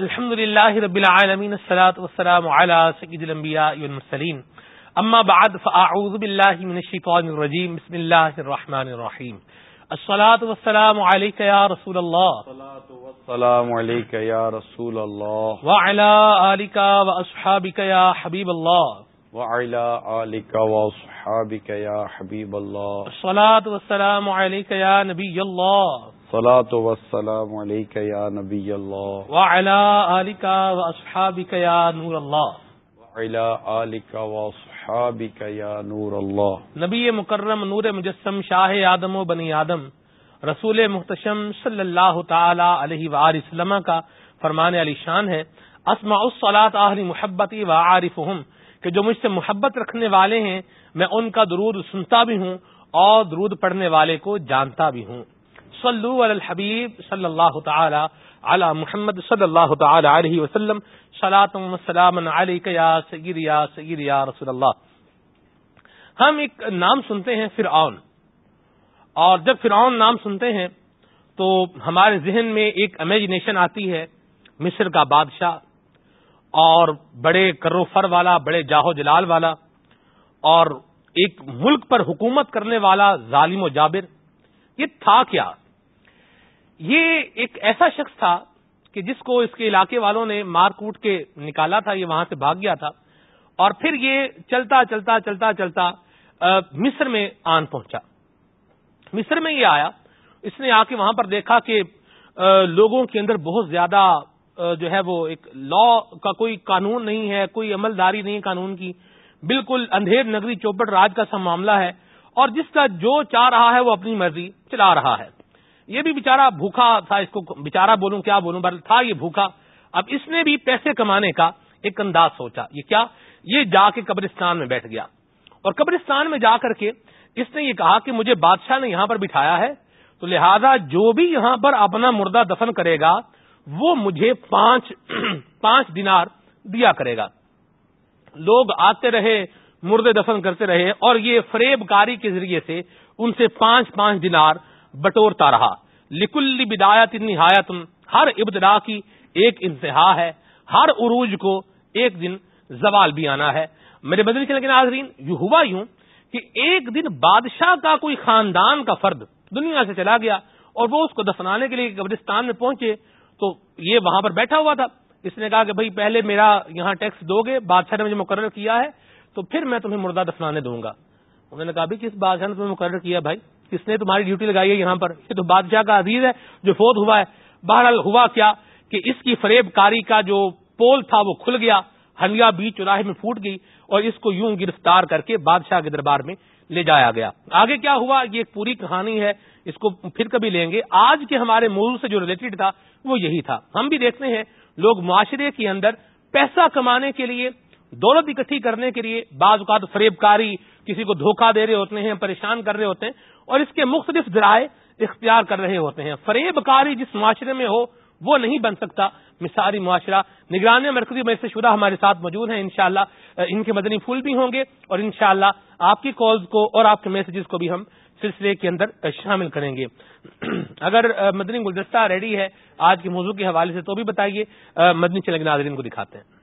الحمد لله رب العالمين الصلاة والسلام على سيد الأنبياء والمرسلين أما بعد فأعوذ بالله من الشيطان الرجيم بسم الله الرحمن الرحيم الصلاة والسلام عليك يا رسول الله الصلاة والسلام عليك يا رسول الله وعلى آلك وأصحابك يا حبيب الله وعلى آلك وأصحابك يا حبيب الله الصلاة والسلام عليك يا نبي الله صلاة والسلام عليك يا نبي الله. وعلى آلك وأصحابك يا نور الله. وعلى آلك وأصحابك يا نور الله. نبی مکرم نور مجسم شاہ آدم و بنی آدم رسول محتشم صلی اللہ تعالی علیہ وآلہ وسلم کا فرمان علی شان ہے. اسمع الصلاة اہل محبتی و عارفهم کہ جو مجھ سے محبت رکھنے والے ہیں میں ان کا درود سنتا بھی ہوں اور درود پڑھنے والے کو جانتا بھی ہوں. صلو علی الحبیب صلی اللہ تعالی علی محمد صلی اللہ تعالی علیہ وسلم. سلام یا سید یا سید یا رسول اللہ ہم ایک نام سنتے ہیں فرعون. اور جب فرعون نام سنتے ہیں تو ہمارے ذہن میں ایک امیجنیشن آتی ہے، مصر کا بادشاہ اور بڑے کرو فر والا، بڑے جاہو جلال والا اور ایک ملک پر حکومت کرنے والا ظالم و جابر. یہ تھا کیا؟ یہ ایک ایسا شخص تھا کہ جس کو اس کے علاقے والوں نے مار کوٹ کے نکالا تھا، یہ وہاں سے بھاگ گیا تھا۔ اور پھر یہ چلتا چلتا چلتا چلتا مصر میں آن پہنچا۔ مصر میں یہ آیا۔ اس نے آ کے وہاں پر دیکھا کہ لوگوں کے اندر بہت زیادہ جو ہے وہ ایک لا کا کوئی قانون نہیں ہے، کوئی عملداری نہیں قانون کی۔ بالکل اندھیر نگری چوپٹ راج کا سا معاملہ ہے۔ اور جس کا جو چاہ رہا ہے وہ اپنی مرضی چلا رہا ہے۔ یہ بھی بےچارا بھوکا تھا، اس کو بےچارا بولوں کیا بولوں بل تھا یہ بھوکا اب اس نے بھی پیسے کمانے کا ایک انداز سوچا۔ یہ کیا؟ یہ جا کے قبرستان میں بیٹھ گیا۔ اور قبرستان میں جا کر کے اس نے یہ کہا کہ مجھے بادشاہ نے یہاں پر بٹھایا ہے، تو لہذا جو بھی یہاں پر اپنا مردہ دفن کرے گا، وہ مجھے پانچ پانچ دینار دیا کرے گا۔ لوگ آتے رہے، مردے دفن کرتے رہے اور یہ فریب کاری کے ذریعے سے ان سے پانچ پانچ دینار بٹورتا رہا۔ لکل بدایت نہایت ہر ابتدا کی ایک انتہا ہے، ہر عروج کو ایک دن زوال بھی آنا ہے۔ میرے بدل کے لیکن ناظرین یوں ہوا یوں کہ ایک دن بادشاہ کا کوئی خاندان کا فرد دنیا سے چلا گیا اور وہ اس کو دفنانے کے لیے قبرستان میں پہنچے، تو یہ وہاں پر بیٹھا ہوا تھا۔ اس نے کہا کہ بھائی، پہلے میرا یہاں ٹیکس دو گے، بادشاہ نے مجھے مقرر کیا ہے، تو پھر میں تمہیں مردہ دفنانے دوں گا۔ انہوں نے کہا بھی کس بادشاہ نے تمہیں مقرر کیا بھائی؟ کس نے تمہاری ڈیوٹی لگائی ہے یہاں پر؟ یہ تو بادشاہ کا عزیز ہے جو فوت ہوا ہے۔ بہرحال ہوا کیا کہ اس کی فریب کاری کا جو پول تھا وہ کھل گیا ہنیا بیچ چوراہے میں پھوٹ گئی اور اس کو یوں گرفتار کر کے بادشاہ کے دربار میں لے جایا گیا۔ آگے کیا ہوا؟ یہ ایک پوری کہانی ہے، اس کو پھر کبھی لیں گے۔ آج کے ہمارے موضوع سے جو ریلیٹڈ تھا وہ یہی تھا۔ ہم بھی دیکھتے ہیں، لوگ معاشرے کے اندر پیسہ کمانے کے لیے دولت اکٹھی کرنے کے لیے بعض اوقات فریب کاری کسی کو دھوکہ دے رہے ہوتے ہیں، پریشان کر رہے ہوتے ہیں، اور اس کے مختلف ذرائع اختیار کر رہے ہوتے ہیں۔ فریب کاری جس معاشرے میں ہو، وہ نہیں بن سکتا۔ مثالی معاشرہ۔ نگرانی مرکزی میں سے شدہ ہمارے ساتھ موجود ہیں۔ انشاءاللہ ان کے مدنی پھول بھی ہوں گے۔ اور انشاءاللہ شاء آپ کی کالز کو اور آپ کے میسجز کو بھی ہم سلسلے کے اندر شامل کریں گے۔ اگر مدنی گلدستہ ریڈی ہے، آج کے موضوع کے حوالے سے تو بھی بتائیے۔ مدنی چلنگ ناظرین کو دکھاتے ہیں۔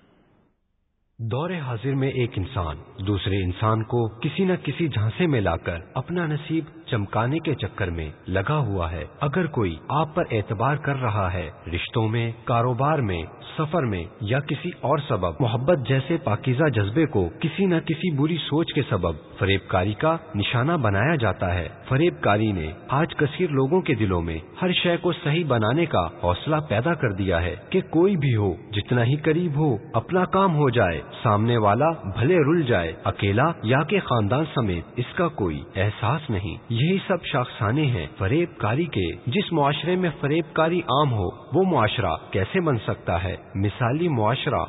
دور حاضر میں ایک انسان، دوسرے انسان کو کسی نہ کسی جھانسے میں لا کر اپنا نصیب چمکانے کے چکر میں لگا ہوا ہے۔ اگر کوئی آپ پر اعتبار کر رہا ہے رشتوں میں، کاروبار میں، سفر میں یا کسی اور سبب، محبت جیسے پاکیزہ جذبے کو کسی نہ کسی بری سوچ کے سبب فریب کاری کا نشانہ بنایا جاتا ہے۔ فریب کاری نے آج کثیر لوگوں کے دلوں میں ہر شے کو صحیح بنانے کا حوصلہ پیدا کر دیا ہے کہ کوئی بھی ہو، جتنا ہی قریب ہو، اپنا کام ہو جائے، سامنے والا بھلے رل جائے، اکیلا یا کہ خاندان سمیت، اس کا کوئی احساس نہیں۔ یہی سب شاخسانے ہیں فریب کاری کے۔ جس معاشرے میں فریب کاری عام ہو وہ معاشرہ کیسے بن سکتا ہے؟ مثالی معاشرہ۔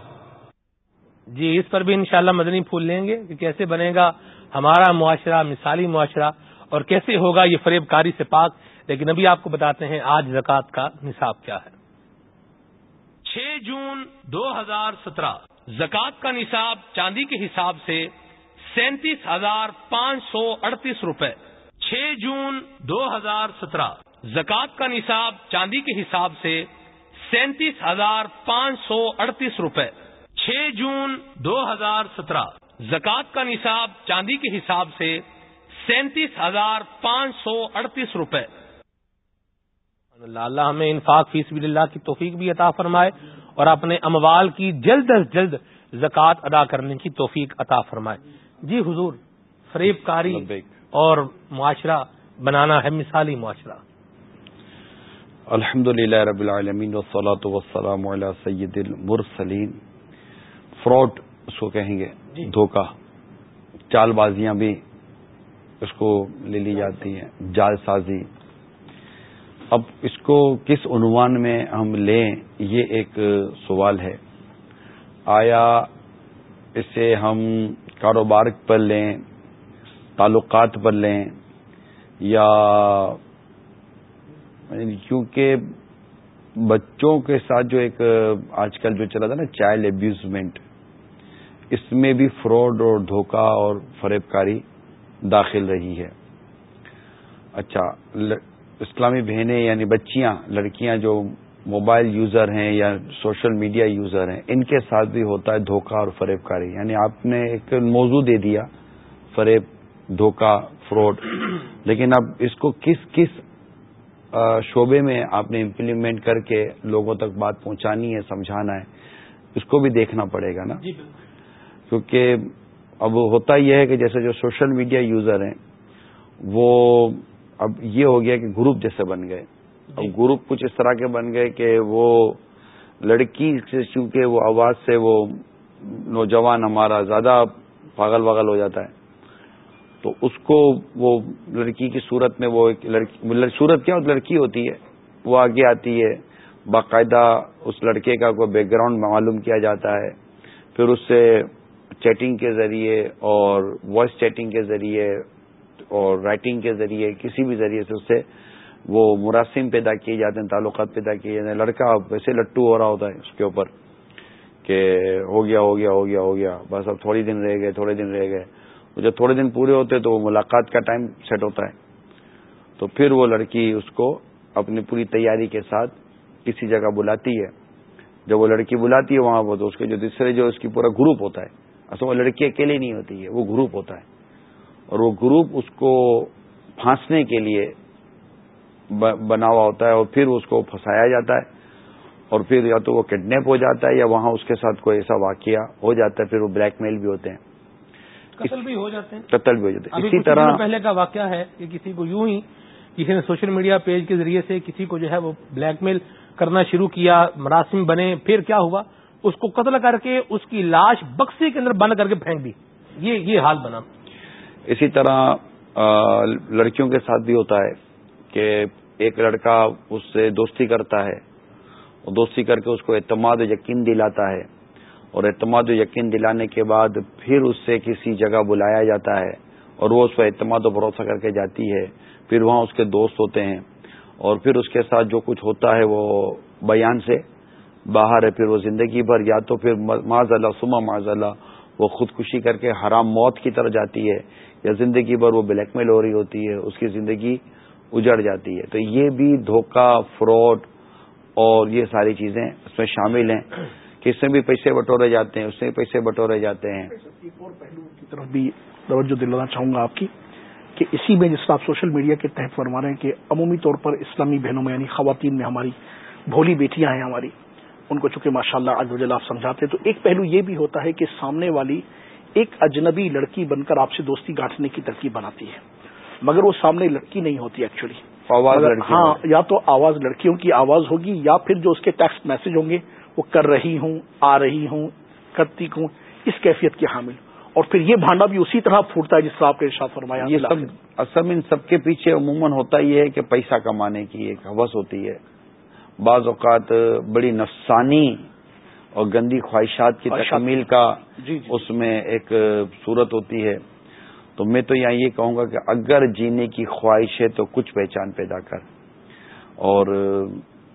جی اس پر بھی انشاءاللہ مدنی پھول لیں گے کہ کیسے بنے گا ہمارا معاشرہ مثالی معاشرہ اور کیسے ہوگا یہ فریب کاری سے پاک۔ لیکن ابھی آپ کو بتاتے ہیں آج زکوٰۃ کا نصاب کیا ہے۔ چھ جون دو ہزار سترہ زکوٰۃ کا نصاب چاندی کے حساب سے سینتیس ہزار پانچ سو اڑتیس روپے۔ چھ جون دو ہزار سترہ۔ زکوٰۃ کا نصاب چاندی کے حساب سے سینتیس ہزار پانچ سو اڑتیس روپے۔ چھ جون دو ہزار سترہ۔ زکوٰۃ کا نصاب چاندی کے حساب سے سینتیس ہزار پانچ سو اڑتیس روپے۔ اللہ ہمیں انفاق فیس اللہ کی توفیق بھی عطا فرمائے اور اپنے اموال کی جلد از جلد زکوٰۃ ادا کرنے کی توفیق عطا فرمائے۔ جی حضور، فریب کاری۔ اور معاشرہ بنانا ہے مثالی معاشرہ۔ الحمد للہ رب العالمین وسلاۃ وسلام علیہ سید المرسلین۔ فراڈ اس کو کہیں گے جی۔ دھوکہ۔ چال بازیاں بھی اس کو لے لی جاتی ہیں جال سازی۔ اب اس کو کس عنوان میں ہم لیں یہ ایک سوال ہے۔ آیا اسے ہم کاروبار پر لیں تعلقات پر لیں یا یعنی کیونکہ بچوں کے ساتھ جو ایک آج کل جو چلا تھا نا چائلڈ ابیوزمنٹ اس میں بھی فراڈ اور دھوکہ اور فریب کاری داخل رہی ہے۔ اچھا اسلامی بہنیں یعنی بچیاں، لڑکیاں جو موبائل یوزر ہیں یا سوشل میڈیا یوزر ہیں، ان کے ساتھ بھی ہوتا ہے دھوکہ اور فریب کاری یعنی آپ نے ایک موضوع دے دیا، فریب دھوکہ فراڈ لیکن اب اس کو کس کس شعبے میں آپ نے امپلیمنٹ کر کے لوگوں تک بات پہنچانی ہے سمجھانا ہے اس کو بھی دیکھنا پڑے گا نا؟ جی کیونکہ اب ہوتا یہ ہے کہ جیسے جو سوشل میڈیا یوزر ہیں وہ اب یہ ہو گیا کہ گروپ جیسے بن گئے۔ اب جی۔ گروپ کچھ اس طرح کے بن گئے کہ وہ لڑکی سے چونکہ وہ آواز سے وہ نوجوان ہمارا زیادہ پاگل واگل ہو جاتا ہے۔ تو اس کو وہ لڑکی کی صورت میں وہ ایک لڑکی مطلب صورت کیا؟ لڑکی ہوتی ہے، وہ آگے آتی ہے، باقاعدہ اس لڑکے کا کوئی بیک گراؤنڈ معلوم کیا جاتا ہے، پھر اس سے چیٹنگ کے ذریعے اور وائس چیٹنگ کے ذریعے اور رائٹنگ کے ذریعے، کسی بھی ذریعے سے اس سے وہ مراسم پیدا کیے جاتے ہیں، تعلقات پیدا کیے جاتے ہیں۔ لڑکا ویسے لٹو ہو رہا ہوتا ہے اس کے اوپر کہ ہو گیا ہو گیا ہو گیا ہو گیا، بس اب تھوڑی دن رہ گئے، تھوڑے دن رہ گئے۔ جب تھوڑے دن پورے ہوتے تو وہ ملاقات کا ٹائم سیٹ ہوتا ہے۔ تو پھر وہ لڑکی اس کو اپنی پوری تیاری کے ساتھ کسی جگہ بلاتی ہے۔ جب وہ لڑکی بلاتی ہے وہاں وہ تو اس کے جو دوسرے جو اس کی پورا گروپ ہوتا ہے، اصل وہ لڑکی اکیلے نہیں ہوتی ہے، وہ گروپ ہوتا ہے۔ اور وہ گروپ اس کو پھانسنے کے لیے بنا ہوا ہوتا ہے اور پھر اس کو پھنسایا جاتا ہے۔ اور پھر یا تو وہ کڈنیپ ہو جاتا ہے یا وہاں اس کے ساتھ کوئی ایسا واقعہ ہو جاتا ہے، پھر وہ بلیک میل بھی ہوتے ہیں۔ قتل بھی ہو جاتے ہیں۔ قتل بھی ہو جاتے ہیں۔ اسی طرح پہلے کا واقعہ ہے کہ کسی کو یوں ہی کسی نے سوشل میڈیا پیج کے ذریعے سے کسی کو جو ہے وہ بلیک میل کرنا شروع کیا مراسم بنے پھر کیا ہوا؟ اس کو قتل کر کے اس کی لاش بکسی کے اندر بند کر کے پھینک دی۔ یہ یہ حال بنا۔ اسی طرح لڑکیوں کے ساتھ بھی ہوتا ہے کہ ایک لڑکا اس سے دوستی کرتا ہے دوستی کر کے اس کو اعتماد یقین دلاتا ہے۔ اور اعتماد و یقین دلانے کے بعد پھر اس سے کسی جگہ بلایا جاتا ہے اور وہ اس پر اعتماد و بھروسہ کر کے جاتی ہے، پھر وہاں اس کے دوست ہوتے ہیں اور پھر اس کے ساتھ جو کچھ ہوتا ہے وہ بیان سے باہر ہے، پھر وہ زندگی بھر یا تو پھر معذ اللہ سما معذ اللہ وہ خودکشی کر کے حرام موت کی طرح جاتی ہے یا زندگی بھر وہ بلیک میل ہو رہی ہوتی ہے، اس کی زندگی اجڑ جاتی ہے۔ تو یہ بھی دھوکہ، فراڈ اور یہ ساری چیزیں اس میں شامل ہیں۔ کہ اس میں بھی پیسے بٹورے جاتے ہیں اس میں بھی پیسے بٹورے جاتے ہیں۔ ایک اور پہلو کی طرف بھی توجہ دلانا چاہوں گا آپ کی کہ اسی میں جس آپ سوشل میڈیا کے تحت فرما رہے ہیں کہ عمومی طور پر اسلامی بہنوں میں یعنی خواتین میں ہماری بھولی بیٹیاں ہیں ہماری ان کو چونکہ ماشاء اللہ آج آپ سمجھاتے ہیں تو ایک پہلو یہ بھی ہوتا ہے کہ سامنے والی ایک اجنبی لڑکی بن کر آپ سے دوستی گاٹھنے کی ترکیب بناتی ہے مگر وہ سامنے لڑکی نہیں ہوتی ایکچولی ہاں یا تو آواز لڑکیوں کی آواز ہوگی یا پھر جو اس کے ٹیکسٹ میسج ہوں گے وہ کر رہی ہوں آ رہی ہوں کرتی ہوں اس کیفیت کے حامل۔ اور پھر یہ بھانڈا بھی اسی طرح پھوٹتا ہے جس طرح آپ کے ارشاد فرمایا۔ یہ سب اصل ان سب کے پیچھے عموماً ہوتا یہ ہے کہ پیسہ کمانے کی ایک حوث ہوتی ہے۔ بعض اوقات بڑی نفسانی اور گندی خواہشات کی تکمیل کا جی جی۔ اس میں ایک صورت ہوتی ہے۔ تو میں تو یہاں یہ کہوں گا کہ اگر جینے کی خواہش ہے تو کچھ پہچان پیدا کر۔ اور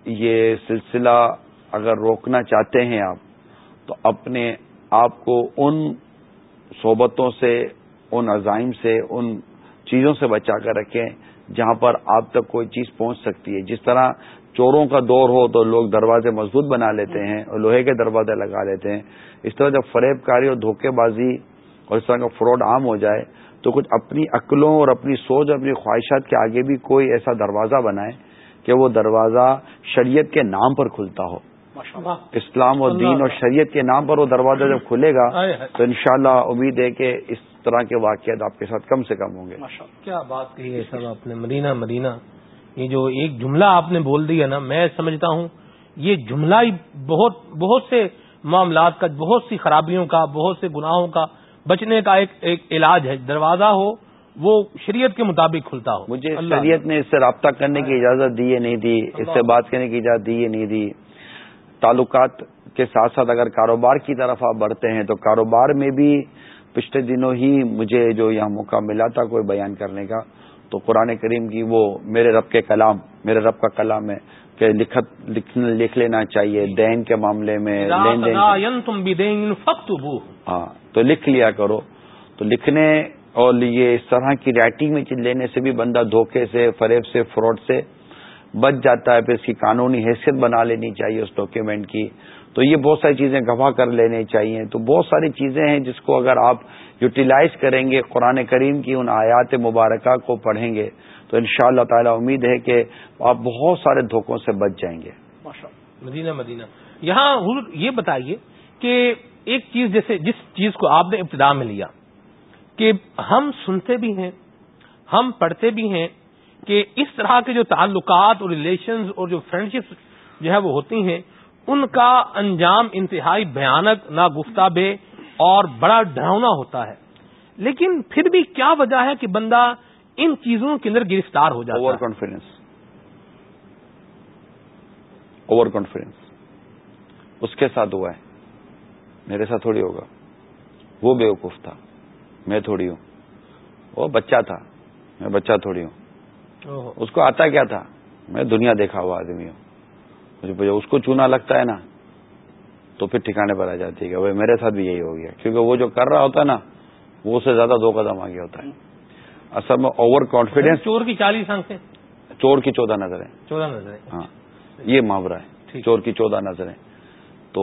یہ سلسلہ اگر روکنا چاہتے ہیں آپ، تو اپنے آپ کو ان صحبتوں سے، ان عزائم سے، ان چیزوں سے بچا کر رکھیں جہاں پر آپ تک کوئی چیز پہنچ سکتی ہے۔ جس طرح چوروں کا دور ہو تو لوگ دروازے مضبوط بنا لیتے ہیں اور لوہے کے دروازے لگا لیتے ہیں۔ اس طرح جب فریب کاری اور دھوکے بازی اور اس طرح کا فراڈ عام ہو جائے تو کچھ اپنی عقلوں اور اپنی سوچ اور اپنی خواہشات کے آگے بھی کوئی ایسا دروازہ بنائے کہ وہ دروازہ شریعت کے نام پر کھلتا ہو۔ اسلام اور دین اور شریعت کے نام پر وہ دروازہ جب کھلے گا تو انشاءاللہ امید ہے کہ اس طرح کے واقعات آپ کے ساتھ کم سے کم ہوں گے۔ کیا بات کہی ہے سر آپ نے؟ مدینہ مدینہ. یہ جو ایک جملہ آپ نے بول دیا نا میں سمجھتا ہوں یہ جملہ ہی بہت بہت سے معاملات کا بہت سی خرابیوں کا بہت سے گناہوں کا بچنے کا ایک ایک علاج ہے۔ دروازہ ہو وہ شریعت کے مطابق کھلتا ہو۔ مجھے شریعت نے اس سے رابطہ کرنے کی اجازت دی ہے نہیں دی۔ اس سے بات کرنے کی اجازت دی ہے نہیں دی۔ تعلقات کے ساتھ ساتھ اگر کاروبار کی طرف آپ بڑھتے ہیں تو کاروبار میں بھی پچھلے دنوں ہی مجھے جو یہاں موقع ملا تھا کوئی بیان کرنے کا تو قرآن کریم کی وہ میرے رب کے کلام میرے رب کا کلام ہے کہ لکھ لکھ لینا چاہیے دین کے معاملے میں لین دین تم بھی دیں ہاں تو لکھ لیا کرو۔ تو لکھنے اور یہ اس طرح کی رائٹنگ میں لینے سے بھی بندہ دھوکے سے فریب سے فراڈ سے بچ جاتا ہے، پھر اس کی قانونی حیثیت بنا لینی چاہیے اس ڈاکیومنٹ کی۔ تو یہ بہت ساری چیزیں گواہ کر لینی چاہیے۔ تو بہت ساری چیزیں ہیں جس کو اگر آپ یوٹیلائز کریں گے قرآن کریم کی ان آیات مبارکہ کو پڑھیں گے، تو ان شاء اللہ تعالی امید ہے کہ آپ بہت سارے دھوکوں سے بچ جائیں گے۔ مدینہ مدینہ۔ یہاں یہ بتائیے کہ ایک چیز جیسے جس چیز کو آپ نے ابتدا میں لیا کہ ہم سنتے بھی ہیں، ہم پڑھتے بھی ہیں کہ اس طرح کے جو تعلقات اور ریلیشنز اور جو فرینڈ جو ہے وہ ہوتی ہیں، ان کا انجام انتہائی بھیانک نہ گفتابے اور بڑا ڈراؤنا ہوتا ہے۔ لیکن پھر بھی کیا وجہ ہے کہ بندہ ان چیزوں کے اندر گرفتار ہو جاتا اوور کانفیڈینس اوور کانفیڈینس اس کے ساتھ ہوا ہے۔ میرے ساتھ تھوڑی ہوگا۔ وہ بے وقوف تھا۔ میں تھوڑی ہوں۔ وہ بچہ تھا۔ میں بچہ تھوڑی ہوں۔ اس کو آتا کیا تھا؟ میں دنیا دیکھا ہوا آدمی ہوں۔ مجھے اس کو چونا لگتا ہے نا؟ تو پھر ٹھکانے پر آ جاتی ہے کہ میرے ساتھ بھی یہی ہو گیا۔ کیونکہ وہ جو کر رہا ہوتا ہے نا وہ اس سے زیادہ دو قدم آگے ہوتا ہے۔ اصل میں اوور کانفیڈینس چور کی چالیس آنکھیں۔ چور کی چودہ نظریں۔ چودہ نظریں۔ ہاں یہ محاورہ ہے۔ چور کی چودہ نظریں۔ تو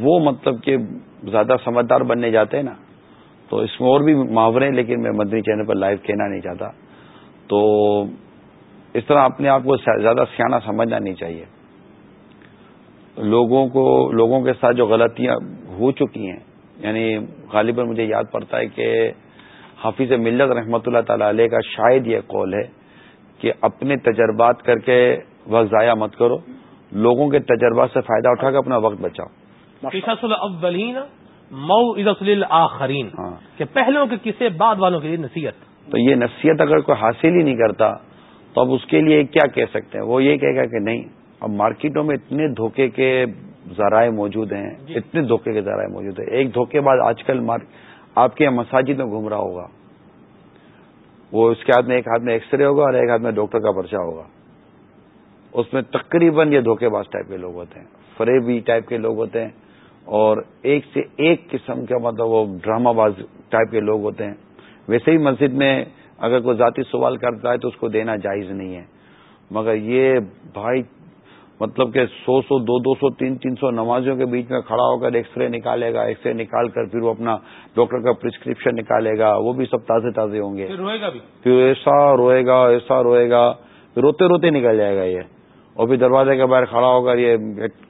وہ مطلب کہ زیادہ سمجھدار بننے جاتے ہیں نا۔ تو اس میں اور بھی محاورے لیکن میں مدنی چینل پر لائیو کہنا نہیں چاہتا۔ تو اس طرح اپنے آپ کو زیادہ سیاح سمجھنا نہیں چاہیے۔ لوگوں کو لوگوں کے ساتھ جو غلطیاں ہو چکی ہیں یعنی غالباً مجھے یاد پڑتا ہے کہ حافظ ملت رحمۃ اللہ تعالی علیہ کا شاید یہ قول ہے کہ اپنے تجربات کر کے وقت ضائع مت کرو لوگوں کے تجربات سے فائدہ اٹھا کے اپنا وقت بچاؤ۔ اولین مئو آخرین ہاں۔ کہ پہلوں کے کسے بعد والوں کے لیے نصیحت۔ تو یہ نصیحت اگر کوئی حاصل ہی نہیں کرتا تو اب اس کے لیے کیا کہہ سکتے ہیں؟ وہ یہ کہے گا کہ نہیں اب مارکیٹوں میں اتنے دھوکے کے ذرائع موجود ہیں جی۔ اتنے دھوکے کے ذرائع موجود ہیں۔ ایک دھوکے بعد آج کل آپ کے مساجد میں گھوم رہا ہوگا۔ وہ اس کے ہاتھ میں ایک ہاتھ میں ایکس رے ہوگا اور ایک ہاتھ میں ڈاکٹر کا پرچہ ہوگا۔ اس میں تقریباً یہ دھوکے باز ٹائپ کے لوگ ہوتے ہیں فریبی ٹائپ کے لوگ ہوتے ہیں اور ایک سے ایک قسم کا مطلب وہ ڈرامہ باز ٹائپ کے لوگ ہوتے ہیں۔ ویسے ہی مسجد میں اگر کوئی ذاتی سوال کرتا ہے تو اس کو دینا جائز نہیں ہے۔ مگر یہ بھائی مطلب کہ سو سو دو دو سو تین تین سو نمازیوں کے بیچ میں کھڑا ہو کر ایکس رے نکالے گا ایکس رے نکال کر پھر وہ اپنا ڈاکٹر کا پرسکرپشن نکالے گا وہ بھی سب تازے تازے ہوں گے۔ پھر ایسا روئے گا ایسا روئے گا روتے روتے نکل جائے گا یہ۔ اور پھر دروازے کے باہر کھڑا ہو کر یہ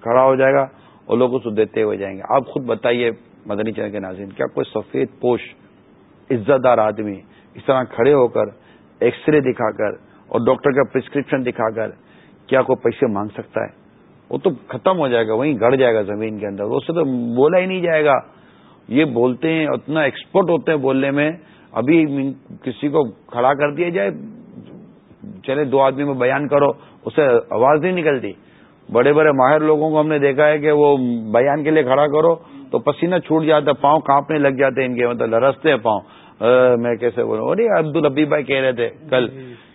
کھڑا ہو جائے گا اور لوگ اس کو دیتے ہوئے جائیں گے۔ آپ خود بتائیے مدنی چین کے ناظرین کیا کوئی سفید پوش عزت دار آدمی، اس طرح کھڑے ہو کر ایکس رے دکھا کر اور ڈاکٹر کا پرسکرپشن دکھا کر کیا کوئی پیسے مانگ سکتا ہے؟ وہ تو ختم ہو جائے گا، وہیں گڑ جائے گا زمین کے اندر۔ اس سے تو بولا ہی نہیں جائے گا۔ یہ بولتے ہیں، اتنا ایکسپرٹ ہوتے ہیں بولنے میں۔ ابھی کسی کو کھڑا کر دیا جائے، چلے دو آدمی میں بیان کرو، اسے آواز نہیں نکلتی۔ بڑے بڑے ماہر لوگوں کو ہم نے دیکھا ہے کہ وہ بیان کے لیے کھڑا کرو تو پسینہ چھوٹ جاتا پاؤں کانپنے لگ جاتے ہیں ان کے مطلب لرستے ہیں پاؤں۔ میں کیسے بولوں؟ ارے عبد الحبی بھائی کہہ رہے تھے کل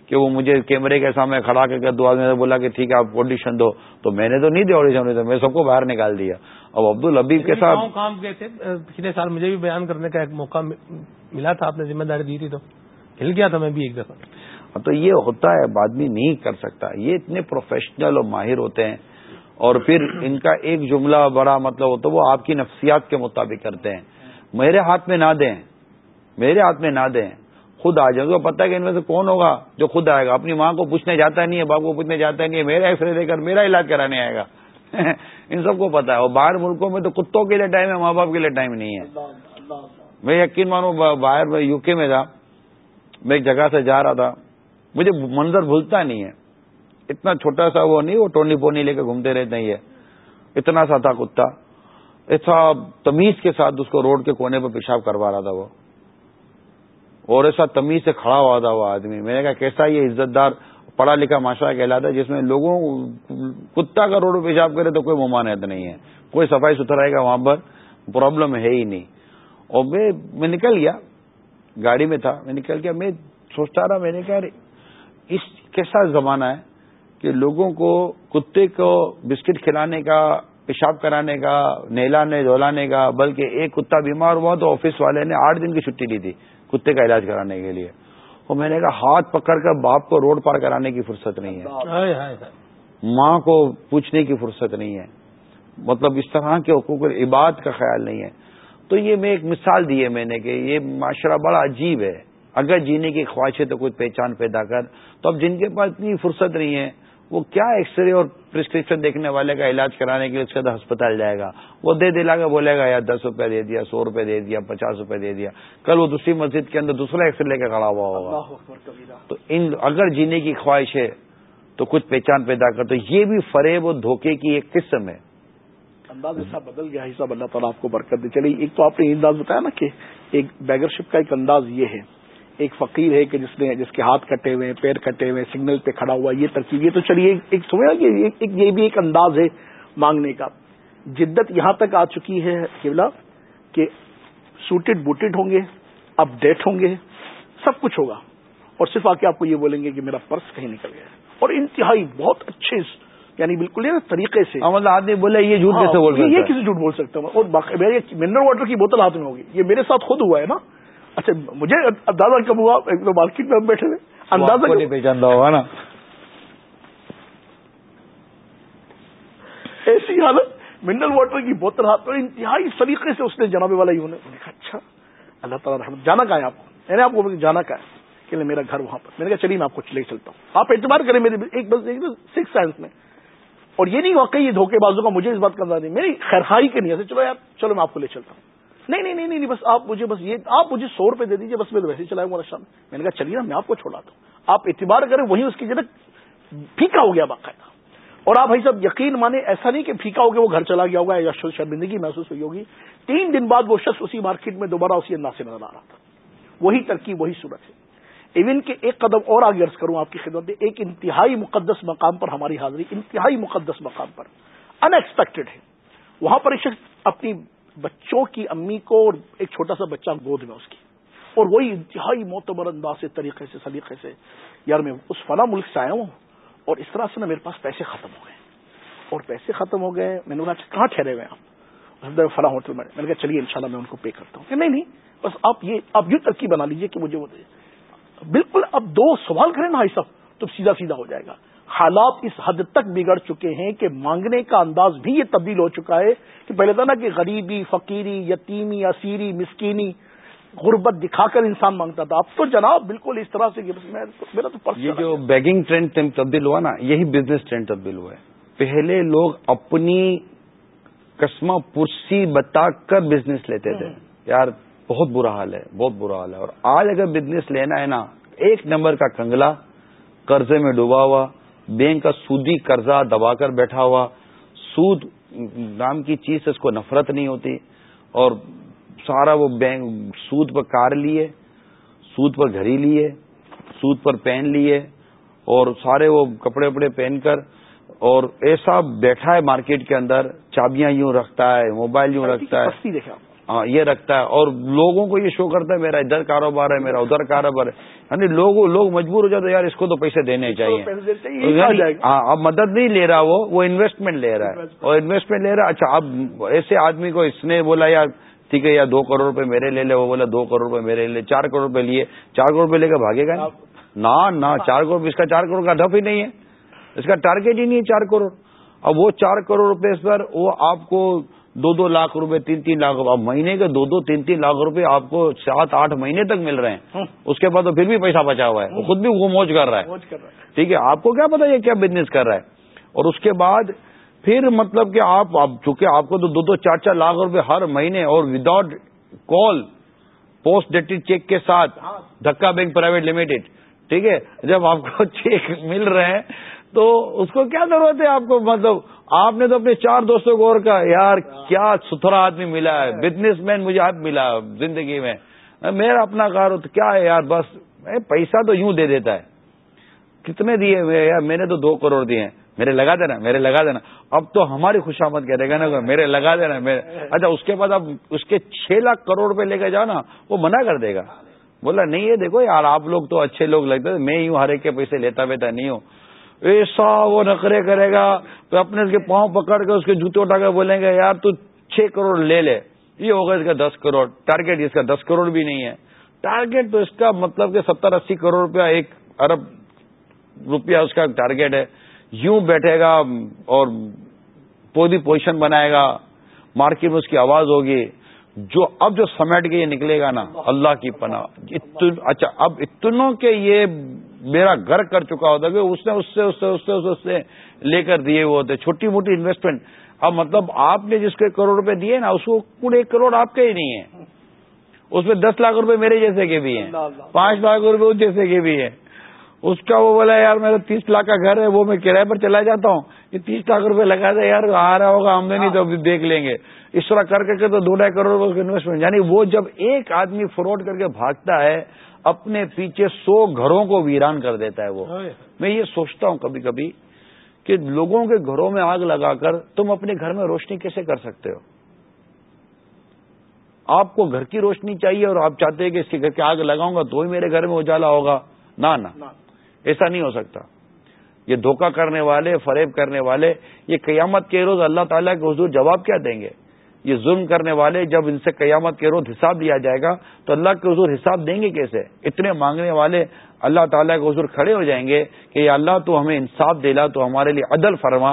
کہ وہ مجھے کیمرے کے سامنے کھڑا کر کے دو آدمی نے بولا کہ ٹھیک ہے آپ آڈیشن دو۔ تو میں نے تو نہیں دیا آڈیشن میں سب کو باہر نکال دیا۔ اب عبد الحبیب کے ساتھ کام گئے تھے۔ پچھلے سال مجھے بھی بیان کرنے کا ایک موقع ملا تھا آپ نے ذمہ داری دی تھی تو ہل گیا تھا میں بھی ایک دفعہ۔ تو یہ ہوتا ہے آدمی نہیں کر سکتا۔ یہ اتنے پروفیشنل اور ماہر ہوتے ہیں اور پھر ان کا ایک جملہ بڑا مطلب ہوتا ہے وہ آپ کی نفسیات کے مطابق کرتے ہیں۔ میرے ہاتھ میں نہ دیں۔ میرے ہاتھ میں نہ دیں خود آ جائیں گے۔ پتا ہے کہ ان میں سے کون ہوگا جو خود آئے گا۔ اپنی ماں کو پوچھنے جاتا نہیں ہے، باپ کو پوچھنے جاتا نہیں ہے، میرا ایکس رے دے کر میرا علاج کرانے آئے گا۔ ان سب کو پتا ہے۔ اور باہر ملکوں میں تو کتوں کے لیے ٹائم ہے، ماں باپ کے لیے ٹائم نہیں ہے۔ میں یقین مانوں باہر یو کے میں تھا۔ میں ایک جگہ سے جا رہا تھا۔ مجھے منظر بھولتا نہیں ہے۔ اتنا چھوٹا سا وہ نہیں، وہ ٹونی پونی لے کے گھومتے رہتے ہیں یہ۔ اتنا سا تھا کتا۔ ایسا تمیز کے ساتھ اس کو روڈ کے کونے پہ پیشاب کروا رہا تھا وہ۔ اور ایسا تمیز سے کھڑا ہوا تھا وہ آدمی۔ میں نے کہا، کیسا یہ عزت دار پڑھا لکھا معاشرہ کہلاتا ہے جس میں لوگوں کتا کا روڈ پیشاب کرے تو کوئی ممانعت نہیں ہے۔ کوئی صفائی ستھرائی کا وہاں پر پرابلم ہے ہی نہیں۔ اور میں میں نکل گیا، گاڑی میں تھا، میں نکل گیا۔ میں سوچتا رہا، میں نے کہا اس کیسا زمانہ ہے کہ لوگوں کو کتے کو بسکٹ کھلانے کا، پیشاب کرانے کا، نہلانے دھولانے کا، بلکہ ایک کتا بیمار ہوا تو آفس والے نے آٹھ دن کی چھٹی لی تھی۔ کتے کا علاج کرانے کے لیے۔ اور میں نے کہا ہاتھ پکڑ کر باپ کو روڈ پار کرانے کی فرصت نہیں ہے۔ ماں کو پوچھنے کی فرصت نہیں ہے۔ مطلب اس طرح کے حقوق عباد کا خیال نہیں ہے۔ تو یہ میں ایک مثال دی ہے میں نے کہ یہ معاشرہ بڑا عجیب ہے۔ اگر جینے کی خواہش ہے تو کوئی پہچان پیدا کر تو اب جن کے پاس اتنی فرصت نہیں ہے وہ کیا ایکس رے اور پرسکرپشن دیکھنے والے کا علاج کرانے کے لیے اس کے بعد ہسپتال جائے گا۔ وہ دے دلا کے بولے گا یا دس روپے دے دیا سو روپے دے دیا پچاس روپے دے دیا۔ کل وہ دوسری مسجد کے اندر دوسرا ایکس لے کے کھڑا ہوا ہوگا۔ تو ان اگر جینے کی خواہش ہے تو کچھ پہچان پیدا کر۔ تو یہ بھی فریب اور دھوکے کی ایک قسم ہے۔ انداز ایسا بدل گیا حصہ اللہ تعالیٰ آپ کو برکت دے۔ چلیے ایک تو آپ نے انداز بتایا نا کہ ایک بیگرشپ کا ایک انداز یہ ہے۔ ایک فقیر ہے کہ جس نے جس کے ہاتھ کٹے ہوئے پیر کٹے ہوئے سگنل پہ کھڑا ہوا یہ ترکیب یہ تو چلیے ایک کہ یہ بھی ایک انداز ہے مانگنے کا۔ جدت یہاں تک آ چکی ہے کیولا کہ سوٹڈ بوٹڈ ہوں گے اپ ڈیٹ ہوں گے سب کچھ ہوگا۔ اور صرف آ کے آپ کو یہ بولیں گے کہ میرا پرس کہیں نکل گیا اور انتہائی بہت اچھے یعنی بالکل یہ طریقے سے۔ آدمی بولے یہ جھوٹ کیسے بول یہ کسی جھوٹ بول سکتا ہوں۔ اور منرل واٹر کی بوتل ہاتھ میں ہوگی۔ یہ میرے ساتھ خود ہوا ہے نا۔ اچھا مجھے اندازہ کب ہوا ایک تو مارکیٹ میں ہم بیٹھے ہوئے۔ اندازہ نہیں پہچانتا ہوگا نا۔ ایسی حالت منرل واٹر کی بوتل ہاتھ میں انتہائی سلیقے سے اس نے جناب والا ہی ہونے کہا اچھا اللہ تعالیٰ رحمت جانا کا ہے آپ کو؟ میں نے آپ کو جانا کا ہے؟ کہ میرا گھر وہاں پر۔ میں نے کہا چلیے میں آپ کو لے چلتا ہوں۔ آپ اعتبار کریں میرے ایک بس سکس سائنس میں۔ اور یہ نہیں واقعی یہ دھوکے بازوں کا مجھے اس بات کا نہیں میری خیرخائی کے نہیں چلو یار چلو میں آپ کو لے چلتا ہوں۔ نہیں نہیں نہیں نہیں بس آپ مجھے، بس یہ، آپ مجھے سو روپے دے دیجیے بس میں تو ویسے ہی چلاؤں گا رشا میں نے کہا، چلیے نا، میں آپ کو چھوڑاتا ہوں آپ اعتبار کریں وہی اس کی جگہ پھیکا ہو گیا باقاعدہ۔ اور آپ بھائی صاحب، یقین مانے، ایسا نہیں کہ پھیکا ہو گیا، وہ گھر چلا گیا ہوگا، یا شرمندگی محسوس ہوئی ہوگی۔ تین دن بعد وہ شخص اسی مارکیٹ میں دوبارہ اسی انداز سے نظر آ رہا تھا۔ وہی ترکیب، وہی صورت ہے۔ ایون کے ایک قدم اور آگے عرض کروں آپ کی خدمت میں، ایک انتہائی مقدس مقام پر ہماری حاضری، انتہائی مقدس مقام پر۔ ان ایکسپیکٹڈ ہے۔ وہاں پر ایک شخص اپنی بچوں کی امی کو اور ایک چھوٹا سا بچہ گود میں اس کی۔ اور وہی انتہائی معتبر انداز سے، طریقے سے، سلیقے سے۔ یار میں اس فلاں ملک سے آیا ہوں اور اس طرح سے نا میرے پاس پیسے ختم ہو گئے۔ اور پیسے ختم ہو گئے، میں نے بولا کہاں ٹھہرے ہوئے آپ؟ فلاں ہوٹل میں میں نے کہا، چلیے انشاءاللہ میں ان کو پے کرتا ہوں۔ کہ نہیں نہیں، بس آپ یہ، آپ یوں ترقی بنا لیجیے کہ مجھے وہ بالکل اب دو سوال کریں نا صاحب، تو سیدھا سیدھا ہو جائے گا۔ حالات اس حد تک بگڑ چکے ہیں کہ مانگنے کا انداز بھی یہ تبدیل ہو چکا ہے کہ پہلے تھا نا کہ غریبی فقیری یتیمی اسیری مسکینی غربت دکھا کر انسان مانگتا تھا۔ اب تو جناب بالکل اس طرح سے میرا تو یہ جو بیگنگ ٹرینڈ تبدیل ہوا نا یہی بزنس ٹرینڈ تبدیل ہوا ہے۔ پہلے لوگ اپنی قسمہ پرسی بتا کر بزنس لیتے تھے۔ یار بہت برا حال ہے بہت برا حال ہے۔ اور آج اگر بزنس لینا ہے نا ایک نمبر کا کنگلا قرضے میں ڈوبا ہوا بینک کا سودی قرضہ دبا کر بیٹھا ہوا سود نام کی چیز سے اس کو نفرت نہیں ہوتی اور سارا وہ بینک سود پر کار لیے سود پر گھڑی لیے سود پر پین لیے اور سارے وہ کپڑے وپڑے پہن کر اور ایسا بیٹھا ہے مارکیٹ کے اندر چابیاں یوں رکھتا ہے موبائل یوں رکھتا ہے۔ یہ رکھتا ہے اور لوگوں کو یہ شو کرتا ہے میرا ادھر کاروبار ہے میرا ادھر کاروبار ہے۔ یعنی لوگ لوگ مجبور ہو جاتے یار اس کو تو پیسے دینے چاہیے۔ یعنی ہاں اب مدد نہیں لے رہا وہ وہ انویسٹمنٹ لے رہا ہے۔ اور انویسٹمنٹ لے رہا ہے۔ اچھا اب ایسے آدمی کو اس نے بولا یار ٹھیک ہے یا دو کروڑ روپے میرے لے لے وہ بولا دو کروڑ روپے میرے لے چار کروڑ روپے لیے۔ چار کروڑ روپے لے کے بھاگے گا نہ نہ چار کروڑ اس کا چار کروڑ کا ڈف ہی نہیں ہے۔ اس کا ٹارگیٹ ہی نہیں ہے چار کروڑ۔ اب وہ چار کروڑ روپے پر وہ آپ کو دو دو لاکھ روپے تین تین لاکھ روپے۔ مہینے کے دو دو تین تین لاکھ روپے آپ کو سات آٹھ مہینے تک مل رہے ہیں۔ اس کے بعد تو پھر بھی پیسہ بچا ہوا ہے۔ وہ خود بھی وہ موج کر رہا ہے۔ ٹھیک ہے آپ کو کیا پتا یہ کیا بزنس کر رہا ہے۔ اور اس کے بعد پھر مطلب کہ آپ چونکہ آپ کو تو دو دو چار چار لاکھ روپے ہر مہینے اور without call post dated cheque کے ساتھ دھکا بینک پرائیویٹ لمیٹڈ۔ ٹھیک ہے جب آپ کو چیک مل رہے ہیں تو اس کو کیا ضرورت ہے آپ کو؟ مطلب آپ نے تو اپنے چار دوستوں کو اور کہا، یار، کیا ستھرا آدمی ملا ہے؟ بزنس مین مجھے آپ ملا زندگی میں۔ میرا اپنا کار تو کیا ہے یار؟ بس پیسہ تو یوں دے دیتا ہے۔ کتنے دیے یار؟ میں نے تو دو کروڑ دیے ہیں۔ میرے لگا دینا، میرے لگا دینا۔ اب تو ہماری خوشامد کہہ رہے گا نا میرے لگا دینا، میرے۔ اچھا اس کے بعد اب اس کے چھ لاکھ کروڑ روپے لے کے جاؤ نا، وہ منع کر دے گا۔ بولا، نہیں، یہ دیکھو یار، آپ لوگ تو اچھے لوگ لگتے میں یوں ہر ایک کے پیسے لیتا بیتا نہیں ہوں۔ ایسا وہ نخرے کرے گا، تو اپنے اس کے پاؤں پکڑ کے اس کے جوتے اٹھا کے بولیں گے، یار تو چھ کروڑ لے لے۔ یہ ہوگا اس کا دس کروڑ۔ ٹارگیٹ اس کا دس کروڑ بھی نہیں ہے۔ ٹارگیٹ تو اس کا مطلب کہ ستر اسی کروڑ روپیہ، ایک ارب روپیہ اس کا ٹارگیٹ ہے۔ یوں بیٹھے گا اور پودی پوزیشن بنائے گا۔ مارکیٹ میں اس کی آواز ہوگی۔ جو اب جو سمیٹ کے یہ نکلے گا نا، اللہ کی پناہ۔ اچھا اب اتنوں کے یہ میرا گھر کر چکا ہوتا کہ اس نے اس سے اس سے اس سے اس سے لے کر دیے ہوئے ہوتے چھوٹی موٹی انویسٹمنٹ اب مطلب آپ نے جس کو کروڑ روپے دیے نا اس کو پورے ایک کروڑ آپ کے ہی نہیں ہے اس میں دس لاکھ روپے میرے جیسے کے بھی ہیں۔ پانچ لاکھ روپے اس جیسے کے بھی ہیں۔ اس کا وہ بولا یار میرا تیس لاکھ کا گھر ہے وہ میں کرایہ پر چلا جاتا ہوں۔ یہ تیس لاکھ روپے لگا دے یار آ رہا ہوگا آمدنی تو دیکھ لیں گے۔ اس طرح کر کے تو دو ڈھائی کروڑ روپے انویسٹمنٹ یعنی وہ جب ایک آدمی فراڈ کر کے بھاگتا ہے اپنے پیچھے سو گھروں کو ویران کر دیتا ہے وہ۔ میں یہ سوچتا ہوں کبھی کبھی کہ لوگوں کے گھروں میں آگ لگا کر تم اپنے گھر میں روشنی کیسے کر سکتے ہو؟ آپ کو گھر کی روشنی چاہیے اور آپ چاہتے ہیں کہ اس کے گھر کی آگ لگاؤں گا تو ہی میرے گھر میں اجالا ہوگا۔ نہ۔ ایسا نہیں ہو سکتا۔ یہ دھوکہ کرنے والے فریب کرنے والے یہ قیامت کے روز اللہ تعالیٰ کے حضور جواب کیا دیں گے؟ یہ ظلم کرنے والے جب ان سے قیامت کے روز حساب لیا جائے گا تو اللہ کے حضور حساب دیں گے کیسے؟ اتنے مانگنے والے اللہ تعالیٰ کے حضور کھڑے ہو جائیں گے کہ یا اللہ تو ہمیں انصاف دلا تو ہمارے لیے عدل فرما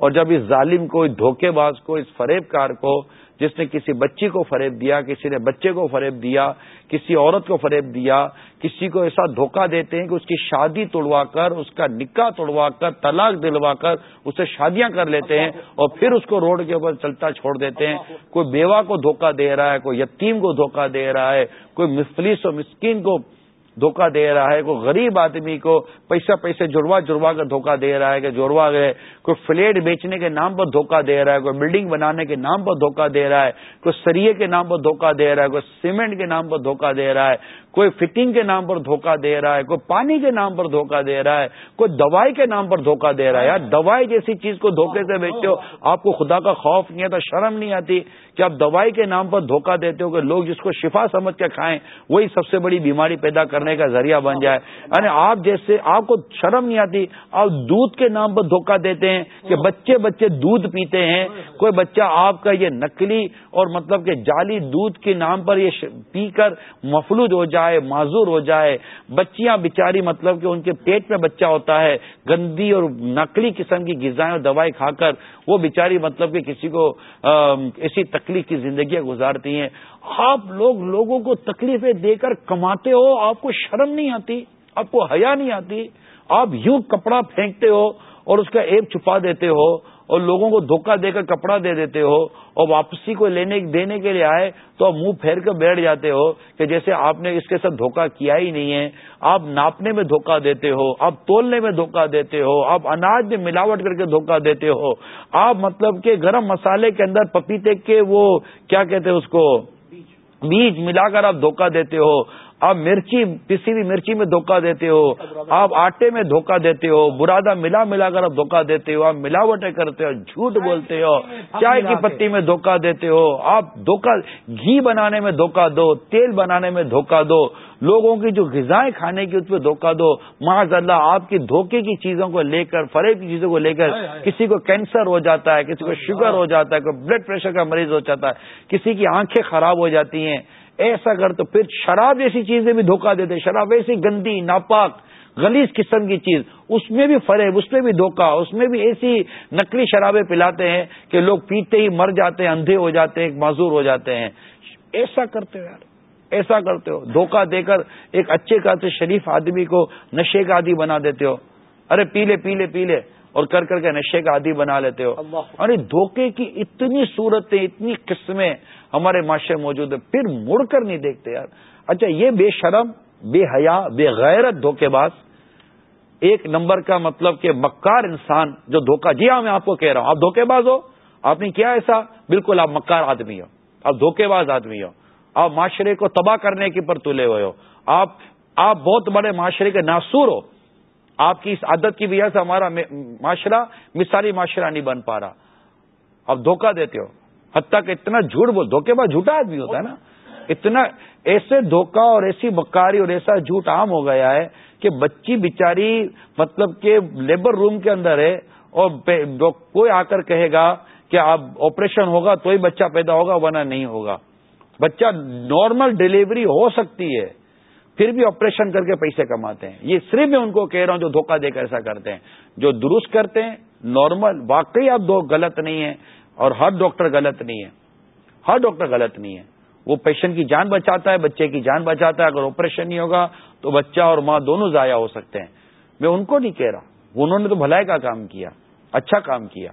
اور جب اس ظالم کو، اس دھوکے باز کو، اس فریب کار کو جس نے کسی بچی کو فریب دیا، کسی نے بچے کو فریب دیا، کسی عورت کو فریب دیا، کسی کو ایسا دھوکہ دیتے ہیں کہ اس کی شادی توڑوا کر، اس کا نکاح توڑوا کر، طلاق دلوا کر، اسے شادیاں کر لیتے ہیں اور پھر اس کو روڈ کے اوپر چلتا چھوڑ دیتے ہیں۔ کوئی بیوہ کو دھوکہ دے رہا ہے، کوئی یتیم کو دھوکہ دے رہا ہے، کوئی مفلس و مسکین کو دھوکہ دے رہا ہے، کوئی غریب آدمی کو پیسہ پیسے جڑوا جڑوا کر دھوکہ دے رہا ہے، کہ جڑوا گئے کوئی فلیٹ بیچنے کے نام پر دھوکہ دے رہا ہے، کوئی بلڈنگ بنانے کے نام پر دھوکہ دے رہا ہے، کوئی سریے کے نام پر دھوکہ دے رہا ہے، کوئی سیمنٹ کے نام پر دھوکہ دے رہا ہے۔ کوئی فٹنگ کے نام پر دھوکہ دے رہا ہے، کوئی پانی کے نام پر دھوکہ دے رہا ہے، کوئی دوائی کے نام پر دھوکہ دے رہا ہے۔ یار، دوائی جیسی چیز کو دھوکے سے بیچتے ہو، آپ کو خدا کا خوف نہیں آتا، شرم نہیں آتی کہ آپ دوائی کے نام پر دھوکہ دیتے ہو کہ لوگ جس کو شفا سمجھ کے کھائیں، وہی سب سے بڑی بیماری پیدا کرنے کا ذریعہ بن جائے۔ یعنی آپ جیسے، آپ کو شرم نہیں آتی، آپ دودھ کے نام پر دھوکہ دیتے ہیں کہ بچے بچے دودھ پیتے ہیں۔ کوئی بچہ آپ کا یہ نکلی اور مطلب کہ جعلی دودھ کے نام پر یہ پی کر مفلوج ہو جائے معذور ہو جائے۔ بچیاں بیچاری مطلب کہ ان کے پیٹ میں بچہ ہوتا ہے، گندی اور نقلی قسم کی غذائیں اور دوائی کھا کر وہ بیچاری مطلب کہ کسی کو ایسی تکلیف کی زندگیاں گزارتی ہیں۔ آپ لوگ لوگوں کو تکلیفیں دے کر کماتے ہو، آپ کو شرم نہیں آتی، آپ کو حیا نہیں آتی۔ آپ یوں کپڑا پھینکتے ہو اور اس کا ایپ چھپا دیتے ہو۔ اور لوگوں کو دھوکہ دے کر کپڑا دے دیتے ہو اور واپسی کو لینے دینے کے لیے آئے تو آپ منہ پھیر کر بیٹھ جاتے ہو کہ جیسے آپ نے اس کے ساتھ دھوکہ کیا ہی نہیں ہے۔ آپ ناپنے میں دھوکہ دیتے ہو، آپ تولنے میں دھوکہ دیتے ہو، آپ اناج میں ملاوٹ کر کے دھوکہ دیتے ہو۔ آپ مطلب کہ گرم مسالے کے اندر پپیتے کے وہ، کیا کہتے ہیں اس کو؟ بیج۔ ملا کر آپ دھوکہ دیتے ہو۔ آپ مرچی کسی بھی مرچی میں دھوکہ دیتے ہو، آپ آٹے میں دھوکہ دیتے ہو، برادہ ملا ملا کر آپ دھوکہ دیتے ہو، آپ ملاوٹیں کرتے ہو، جھوٹ بولتے ہو، چائے کی پتی میں دھوکہ دیتے ہو، آپ دھوکہ، گھی بنانے میں دھوکہ دو، تیل بنانے میں دھوکہ دو، لوگوں کی جو غذائیں کھانے کی اس پہ دھوکہ دو معاذ اللہ آپ کی دھوکے کی چیزوں کو لے کر، فریب کی چیزوں کو لے کر کسی کو کینسر ہو جاتا ہے، کسی کو شوگر ہو جاتا ہے، کوئی بلڈ پریشر کا مریض ہو جاتا ہے، کسی کی آنکھیں خراب ہو جاتی ہیں ایسا کر تو پھر شراب جیسی چیزیں بھی دھوکہ دیتے شراب ایسی گندی، ناپاک، غلیظ قسم کی چیز۔ اس میں بھی فریب، اس میں بھی دھوکہ، اس میں بھی ایسی نقلی شرابیں پلاتے ہیں کہ لوگ پیتے ہی مر جاتے ہیں، اندھے ہو جاتے ہیں معذور ہو جاتے ہیں۔ ایسا کرتے ہو یار۔ ایسا کرتے ہو۔ دھوکہ دے کر ایک اچھے خاصے شریف آدمی کو نشے کا عادی بنا دیتے ہو۔ ارے پیلے پیلے پیلے اور کر کر کے نشے کا عادی بنا لیتے ہو۔ ارے دھوکے کی اتنی صورتیں اتنی قسمیں ہمارے معاشرے موجود ہیں۔ پھر مڑ کر نہیں دیکھتے یار۔ اچھا یہ بے شرم بے حیا بے غیرت دھوکے باز۔ ایک نمبر کا مطلب کہ مکار انسان جو دھوکہ جی ہاں میں آپ کو کہہ رہا ہوں۔ آپ دھوکے باز ہو؟ آپ نے کیا ایسا؟ بالکل آپ مکار آدمی ہو۔ آپ دھوکے باز آدمی ہو۔ آپ معاشرے کو تباہ کرنے کے پر تلے ہوئے ہو۔ آپ آپ بہت بڑے معاشرے کے ناسور ہو۔ آپ کی اس عادت کی وجہ سے ہمارا معاشرہ مثالی معاشرہ نہیں بن پا رہا۔ آپ دھوکہ دیتے ہو۔ حتیٰ کہ اتنا جھوٹ بول، دھوکے بعد جھوٹا آدمی ہوتا ہے نا۔ اتنا ایسے دھوکہ اور ایسی بکاری اور ایسا جھوٹ عام ہو گیا ہے کہ بچی بچاری مطلب کہ لیبر روم کے اندر ہے اور کوئی آ کر کہے گا کہ آپ آپریشن ہوگا تو ہی بچہ پیدا ہوگا، ورنہ نہیں ہوگا۔ بچہ نارمل ڈلیوری ہو سکتی ہے۔ پھر بھی آپریشن کر کے پیسے کماتے ہیں۔ یہ صرف میں ان کو کہہ رہا ہوں جو دھوکہ دے کر ایسا کرتے ہیں۔ جو درست کرتے ہیں نارمل واقعی آپ دو غلط نہیں ہے اور ہر ڈاکٹر غلط نہیں ہے۔ ہر ڈاکٹر غلط نہیں ہے۔ وہ پیشنٹ کی جان بچاتا ہے، بچے کی جان بچاتا ہے۔ اگر آپریشن نہیں ہوگا تو بچہ اور ماں دونوں ضائع ہو سکتے ہیں۔ میں ان کو نہیں کہہ رہا۔ انہوں نے تو بھلائی کا کام کیا اچھا کام کیا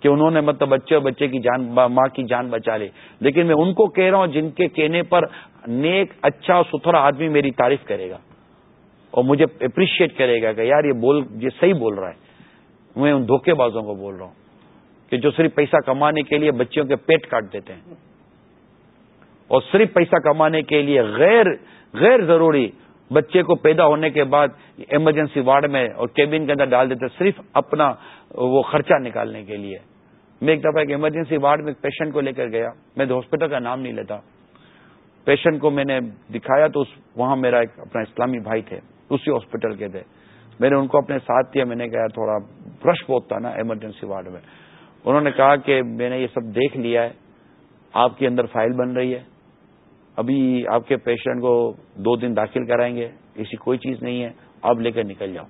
کہ انہوں نے مطلب بچے اور بچے کی جان، ماں کی جان بچا لی۔ لیکن میں ان کو کہہ رہا ہوں جن کے کہنے پر نیک اچھا اور ستھرا آدمی میری تعریف کرے گا اور مجھے اپریشیٹ کرے گا کہ یار یہ بول، یہ صحیح بول رہا ہے۔ میں ان دھوکے بازوں کو بول رہا ہوں کہ جو صرف پیسہ کمانے کے لیے بچیوں کے پیٹ کاٹ دیتے ہیں اور صرف پیسہ کمانے کے لیے غیر غیر ضروری بچے کو پیدا ہونے کے بعد ایمرجنسی وارڈ میں اور کیبن کے اندر ڈال دیتے صرف اپنا وہ خرچہ نکالنے کے لیے۔ میں ایک دفعہ ایک ایمرجنسی وارڈ میں ایک پیشنٹ کو لے کر گیا۔ میں ہاسپٹل کا نام نہیں لیتا۔ پیشنٹ کو میں نے دکھایا تو اس وہاں میرا ایک اپنا اسلامی بھائی تھے، اسی ہاسپٹل کے تھے۔ میں نے ان کو اپنے ساتھ دیا، میں نے کہا تھوڑا رش بہت تھا نا ایمرجنسی وارڈ میں۔ انہوں نے کہا کہ میں نے یہ سب دیکھ لیا ہے، آپ کے اندر فائل بن رہی ہے۔ ابھی آپ کے پیشنٹ کو دو دن داخل کرائیں گے، ایسی کوئی چیز نہیں ہے، آپ لے کر نکل جاؤ۔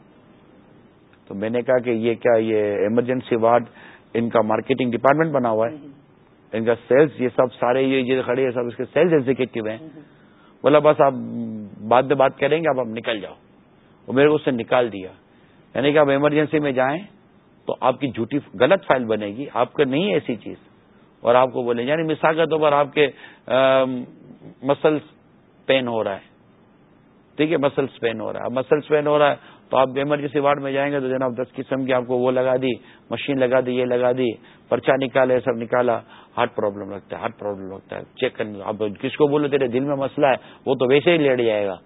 تو میں نے کہا کہ یہ کیا یہ ایمرجنسی وارڈ ان کا مارکیٹنگ ڈپارٹمنٹ بنا ہوا ہے؟ ان کا سیلس یہ سب سارے یہ کھڑے ہیں، سب اس کے سیلس ایگزیکٹو ہیں۔ بولا بس آپ بعد میں بات کریں گے، اب آپ نکل جاؤ۔ وہ میرے کو اس سے نکال دیا۔ یعنی کہ آپ ایمرجنسی میں جائیں تو آپ کی جھوٹی غلط فائل بنے گی۔ آپ کا نہیں ایسی چیز۔ اور آپ کو بولیں یعنی مثال کے طور پر آپ کے مسلس پین ہو رہا ہے۔ ٹھیک ہے مسلس پین ہو رہا ہے۔ مسلس پین ہو رہا ہے۔ تو آپ ایمرجنسی وارڈ میں جائیں گے تو جناب دس قسم کی آپ کو وہ لگا دی، مشین لگا دی، یہ لگا دی پرچا نکالے، سب نکالا ہارٹ پرابلم لگتا ہے ہارٹ پرابلم لگتا ہے۔ چیک کرنے اب کس کو بولو تیرے دل میں مسئلہ ہے؟ وہ تو ویسے ہی لیٹ جائے گا۔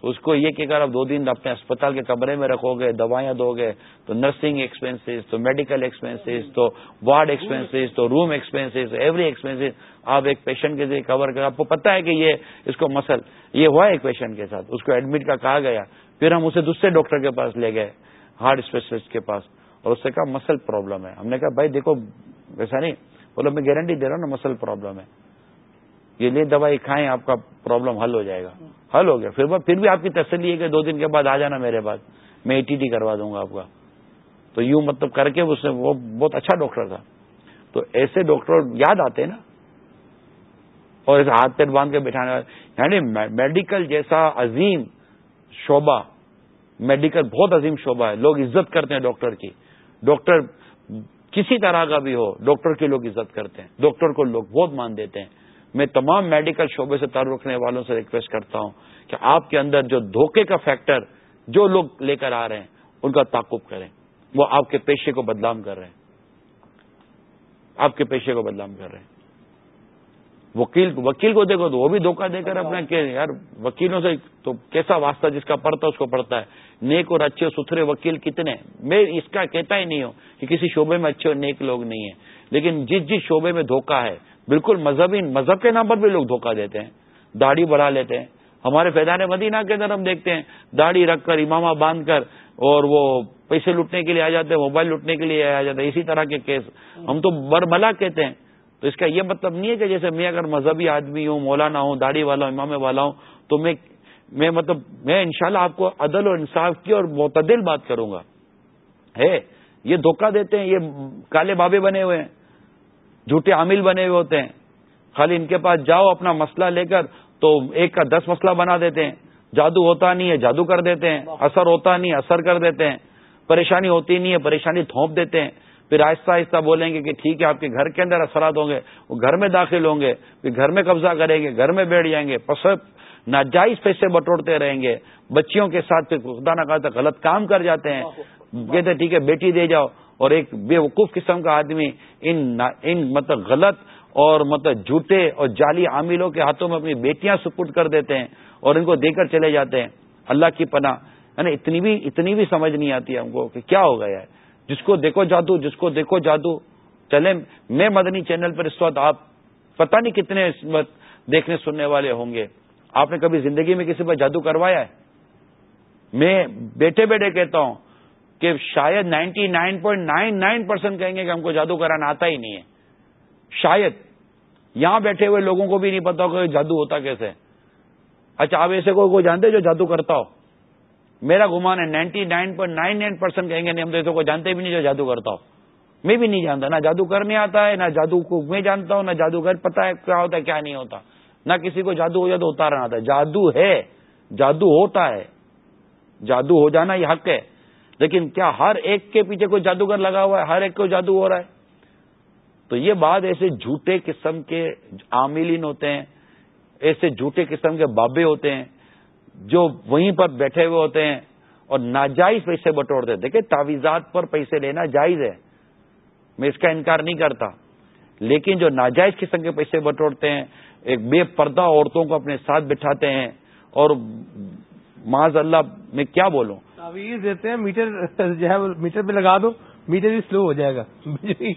تو اس کو یہ کہ اگر آپ دو دن اپنے اسپتال کے کمرے میں رکھو گے، دوائیاں دو گے، تو نرسنگ ایکسپینسز تو میڈیکل ایکسپینسز تو وارڈ ایکسپینسز تو روم ایکسپینسز ایوری ایکسپینسز آپ ایک پیشنٹ کے ذریعے کور کر آپ کو پتا ہے کہ یہ، اس کو مسل، یہ ہوا ایک پیشنٹ کے ساتھ، اس کو ایڈمٹ کا کہا گیا، پھر ہم اسے دوسرے ڈاکٹر کے پاس لے گئے ہارٹ اسپیشلسٹ کے پاس، اور اس سے کہا مسل پرابلم ہے۔ ہم نے کہا، بھائی دیکھو ویسا نہیں بولو میں گارنٹی دے رہا ہوں نا، مسل پرابلم ہے۔ یہ لیے دوائی کھائیں، آپ کا پرابلم حل ہو جائے گا۔ حل ہو گیا۔ پھر پھر بھی آپ کی تسلی ہے کہ دو دن کے بعد آ جانا میرے پاس، میں ای ٹی ٹی کروا دوں گا آپ کا۔ تو یوں مطلب کر کے اس وہ بہت اچھا ڈاکٹر تھا۔ تو ایسے ڈاکٹر یاد آتے نا اور ایسے ہاتھ پیر باندھ کے بٹھانے یعنی میڈیکل جیسا عظیم شعبہ میڈیکل بہت عظیم شعبہ ہے۔ لوگ عزت کرتے ہیں ڈاکٹر کی۔ ڈاکٹر کسی طرح کا بھی ہو، ڈاکٹر کی لوگ عزت کرتے ہیں۔ ڈاکٹر کو لوگ بہت مان دیتے ہیں۔ میں تمام میڈیکل شعبے سے تعلق رکھنے والوں سے ریکویسٹ کرتا ہوں کہ آپ کے اندر جو دھوکے کا فیکٹر جو لوگ لے کر آ رہے ہیں، ان کا تعقب کریں۔ وہ آپ کے پیشے کو بدلام کر رہے ہیں۔ آپ کے پیشے کو بدلام کر رہے ہیں۔ وکیل وکیل کو دیکھو تو وہ بھی دھوکہ دے کر اپنا کہ یار وکیلوں سے تو کیسا واسطہ جس کا پڑھتا اس کو پڑھتا ہے۔ نیک اور اچھے ستھرے وکیل کتنے میں اس کا کہتا ہی نہیں ہوں کہ کسی شعبے میں اچھے اور نیک لوگ نہیں ہیں۔ لیکن جس جس شعبے میں دھوکہ ہے بالکل مذہبی مذہب کے نام پر بھی لوگ دھوکہ دیتے ہیں۔ داڑھی بڑھا لیتے ہیں۔ ہمارے فیضان مدینہ کے اندر ہم دیکھتے ہیں داڑھی رکھ کر امامہ باندھ کر اور وہ پیسے لوٹنے کے لیے آ جاتے ہیں موبائل لوٹنے کے لیے آ جاتے ہیں۔ اسی طرح کے کیس۔ ہم تو برملا کہتے ہیں۔ تو اس کا یہ مطلب نہیں ہے کہ جیسے میں اگر مذہبی آدمی ہوں مولانا ہوں داڑھی والا ہوں امام والا ہوں تو میں میں مطلب میں انشاءاللہ شاء آپ کو عدل اور انصاف کی اور معتدل بات کروں گا۔ ہے یہ دھوکہ دیتے ہیں یہ کالے بابے بنے ہوئے ہیں جھوٹے عامل بنے ہوئے ہوتے ہیں۔ خالی ان کے پاس جاؤ اپنا مسئلہ لے کر تو ایک کا دس مسئلہ بنا دیتے ہیں۔ جادو ہوتا نہیں ہے جادو کر دیتے ہیں۔ اثر ہوتا نہیں اثر کر دیتے ہیں۔ پریشانی ہوتی نہیں ہے پریشانی تھوپ دیتے ہیں۔ پھر آہستہ آہستہ بولیں گے کہ ٹھیک ہے آپ کے گھر کے اندر اثرات ہوں گے وہ گھر میں داخل ہوں گے پھر گھر میں قبضہ کریں گے گھر میں بیٹھ جائیں گے ناجائز پیسے بٹوڑتے رہیں گے بچیوں کے ساتھ پھر خدا نہ کہتے غلط کام کر جاتے ہیں۔ کہتے ٹھیک ہے بیٹی دے جاؤ۔ اور ایک بے وقوف قسم کا آدمی ان ان مطلب غلط اور مطلب جھوٹے اور جعلی عاملوں کے ہاتھوں میں اپنی بیٹیاں سپورٹ کر دیتے ہیں اور ان کو دے کر چلے جاتے ہیں۔ اللہ کی پناہ یعنی اتنی بھی اتنی بھی سمجھ نہیں آتی ہم کو کہ کیا ہو گیا ہے جس کو دیکھو جادو، جس کو دیکھو جادو۔ چلے میں مدنی چینل پر اس وقت آپ پتہ نہیں کتنے اس وقت دیکھنے، سننے والے ہوں گے۔ آپ نے کبھی زندگی میں کسی پر جادو کروایا ہے؟ میں بیٹھے بیٹھے کہتا ہوں کہ شاید ninety nine point nine nine percent کہیں گے کہ ہم کو جادو کرانا آتا ہی نہیں ہے۔ شاید۔ یہاں بیٹھے ہوئے لوگوں کو بھی نہیں پتا کہ جادو ہوتا کیسے اچھا آپ ایسے کوئی کوئی جانتے جو جادو کرتا ہو؟ میرا گمان ہے ninety nine point nine nine percent کہیں گے نہیں، ہم تو ایسے کو جانتے بھی نہیں جو جادو کرتا ہو میں بھی نہیں جانتا، نہ جادو کرنے آتا ہے، نہ جادو کو میں جانتا ہوں، نہ جادو گھر پتا ہے کیا ہوتا ہے، کیا نہیں ہوتا۔ نہ کسی کو جادو ہو جائے تو اتارنا آتا ہے۔ جادو ہے، جادو ہوتا ہے۔ جادو ہو جانا یہ حق ہے۔ لیکن کیا ہر ایک کے پیچھے کوئی جادوگر لگا ہوا ہے؟ ہر ایک کو جادو ہو رہا ہے۔ تو یہ بات ایسے جھوٹے قسم کے عاملین ہوتے ہیں، ایسے جھوٹے قسم کے بابے ہوتے ہیں۔ جو وہیں پر بیٹھے ہوئے ہوتے ہیں اور ناجائز پیسے بٹوڑتے ہیں۔ دیکھیں تعویزات پر پیسے لینا جائز ہے۔ میں اس کا انکار نہیں کرتا۔ لیکن جو ناجائز قسم کے پیسے بٹوڑتے ہیں ایک بے پردہ عورتوں کو اپنے ساتھ بٹھاتے ہیں اور معاذ اللہ میں کیا بولوں؟ تعویذ دیتے ہیں میٹر جو ہے میٹر پہ لگا دو میٹر بھی سلو ہو جائے گا۔ بجلی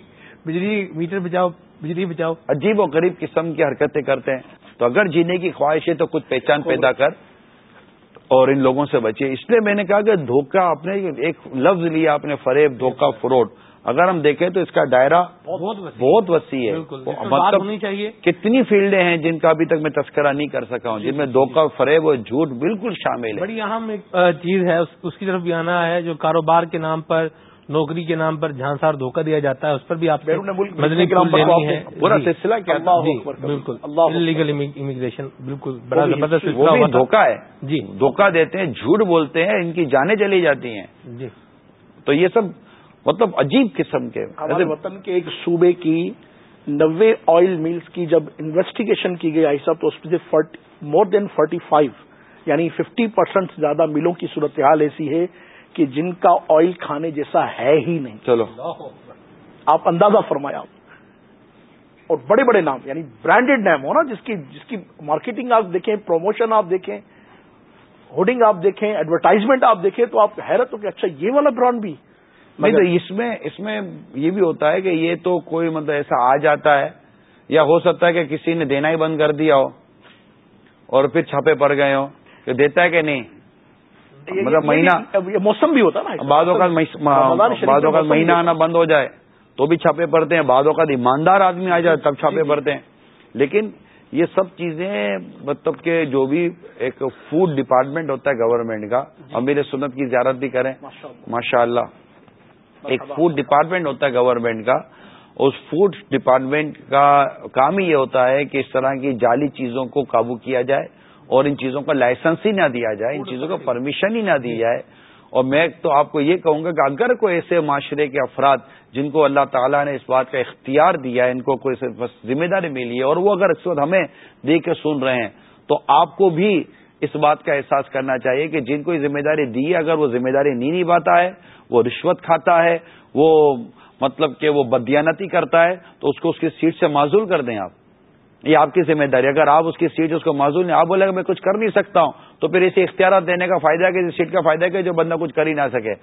بجلی میٹر بچاؤ بجلی بچاؤ۔ عجیب و غریب قسم کی حرکتیں کرتے ہیں۔ تو اگر جینے کی خواہش ہے تو کچھ پہچان پیدا کر۔ اور ان لوگوں سے بچے۔ اس لیے میں نے کہا کہ دھوکہ آپ نے ایک لفظ لیا آپ نے فریب دھوکہ فروٹ۔ اگر ہم دیکھیں تو اس کا دائرہ بہت وسیع ہے۔ مطلب کتنی فیلڈیں ہیں جن کا ابھی تک میں تذکرہ نہیں کر سکا ہوں جن میں دھوکہ فریب اور جھوٹ بالکل شامل ہے۔ بڑی اہم ایک چیز ہے اس کی طرف بھی آنا ہے جو کاروبار کے نام پر نوکری کے نام پر جھانسار دھوکہ دیا جاتا ہے اس پر بھی آپ پورا جی۔ سلسلہ کیا بالکل۔ لیگل امیگریشن بالکل۔ بڑا زبردست دھوکہ ہے۔ جی۔ دھوکہ دیتے ہیں جھوٹ بولتے ہیں ان کی جانیں چلی جاتی ہیں۔ جی۔ تو یہ سب مطلب عجیب قسم کے۔ ہمارے وطن کے ایک صوبے کی نوے آئل ملز کی جب انویسٹیگیشن کی گئی ایسا تو اس میں مور دین فورٹی فائیو یعنی ففٹی پرسینٹ زیادہ ملوں کی صورتحال ایسی ہے۔ کہ جن کا آئل کھانے جیسا ہے ہی نہیں۔ چلو۔ آپ اندازہ فرمایا۔ اور بڑے بڑے نام یعنی برانڈیڈ نام ہو نا جس کی جس کی مارکیٹنگ آپ دیکھیں پروموشن آپ دیکھیں ہوڈنگ آپ دیکھیں ایڈورٹائزمنٹ آپ دیکھیں تو آپ حیرت ہو کہ اچھا یہ والا برانڈ بھی۔ نہیں تو اس میں اس میں یہ بھی ہوتا ہے کہ یہ تو کوئی مطلب ایسا آ جاتا ہے یا ہو سکتا ہے کہ کسی نے دینا ہی بند کر دیا ہو اور پھر چھاپے پڑ گئے ہو کہ دیتا ہے کہ نہیں؟ مطلب مہینہ موسم بھی ہوتا نا بعض اوقات مہینہ آنا بند ہو جائے تو بھی چھاپے پڑتے ہیں بعض اوقات ایماندار آدمی آ جائے تب چھاپے جی، جی۔ پڑتے ہیں۔ لیکن یہ سب چیزیں مطلب کہ جو بھی ایک فوڈ ڈپارٹمنٹ ہوتا ہے گورنمنٹ کا جی۔ امیر سنت کی زیارت بھی کریں۔ ماشاء اللہ ایک فوڈ ڈپارٹمنٹ ہوتا ہے گورنمنٹ کا۔ اس فوڈ ڈپارٹمنٹ کا کام ہی یہ ہوتا ہے کہ اس طرح کی جعلی چیزوں کو قابو کیا جائے۔ اور ان چیزوں کا لائسنس ہی نہ دیا جائے ان چیزوں کو پرمیشن ہی نہ دی جائے۔ اور میں تو آپ کو یہ کہوں گا کہ اگر کوئی ایسے معاشرے کے افراد جن کو اللہ تعالیٰ نے اس بات کا اختیار دیا ہے ان کو کوئی ذمہ داری ملی ہے اور وہ اگر اس وقت ہمیں دیکھ کے سن رہے ہیں تو آپ کو بھی اس بات کا احساس کرنا چاہیے کہ جن کو یہ ذمہ داری دی ہے اگر وہ ذمہ داری نہیں نبھاتا ہے وہ رشوت کھاتا ہے وہ مطلب کہ وہ بدیانتی کرتا ہے تو اس کو اس کی سیٹ سے معذول کر دیں آپ۔ یہ آپ کی ذمہ داری اگر آپ اس کی سیٹ اس کو معذول نہیں، آپ بولے گا میں کچھ کر نہیں سکتا ہوں، تو پھر اسے اختیارات دینے کا فائدہ ہے کہ سیٹ کا فائدہ ہے کہ جو بندہ کچھ کر ہی نہ سکے۔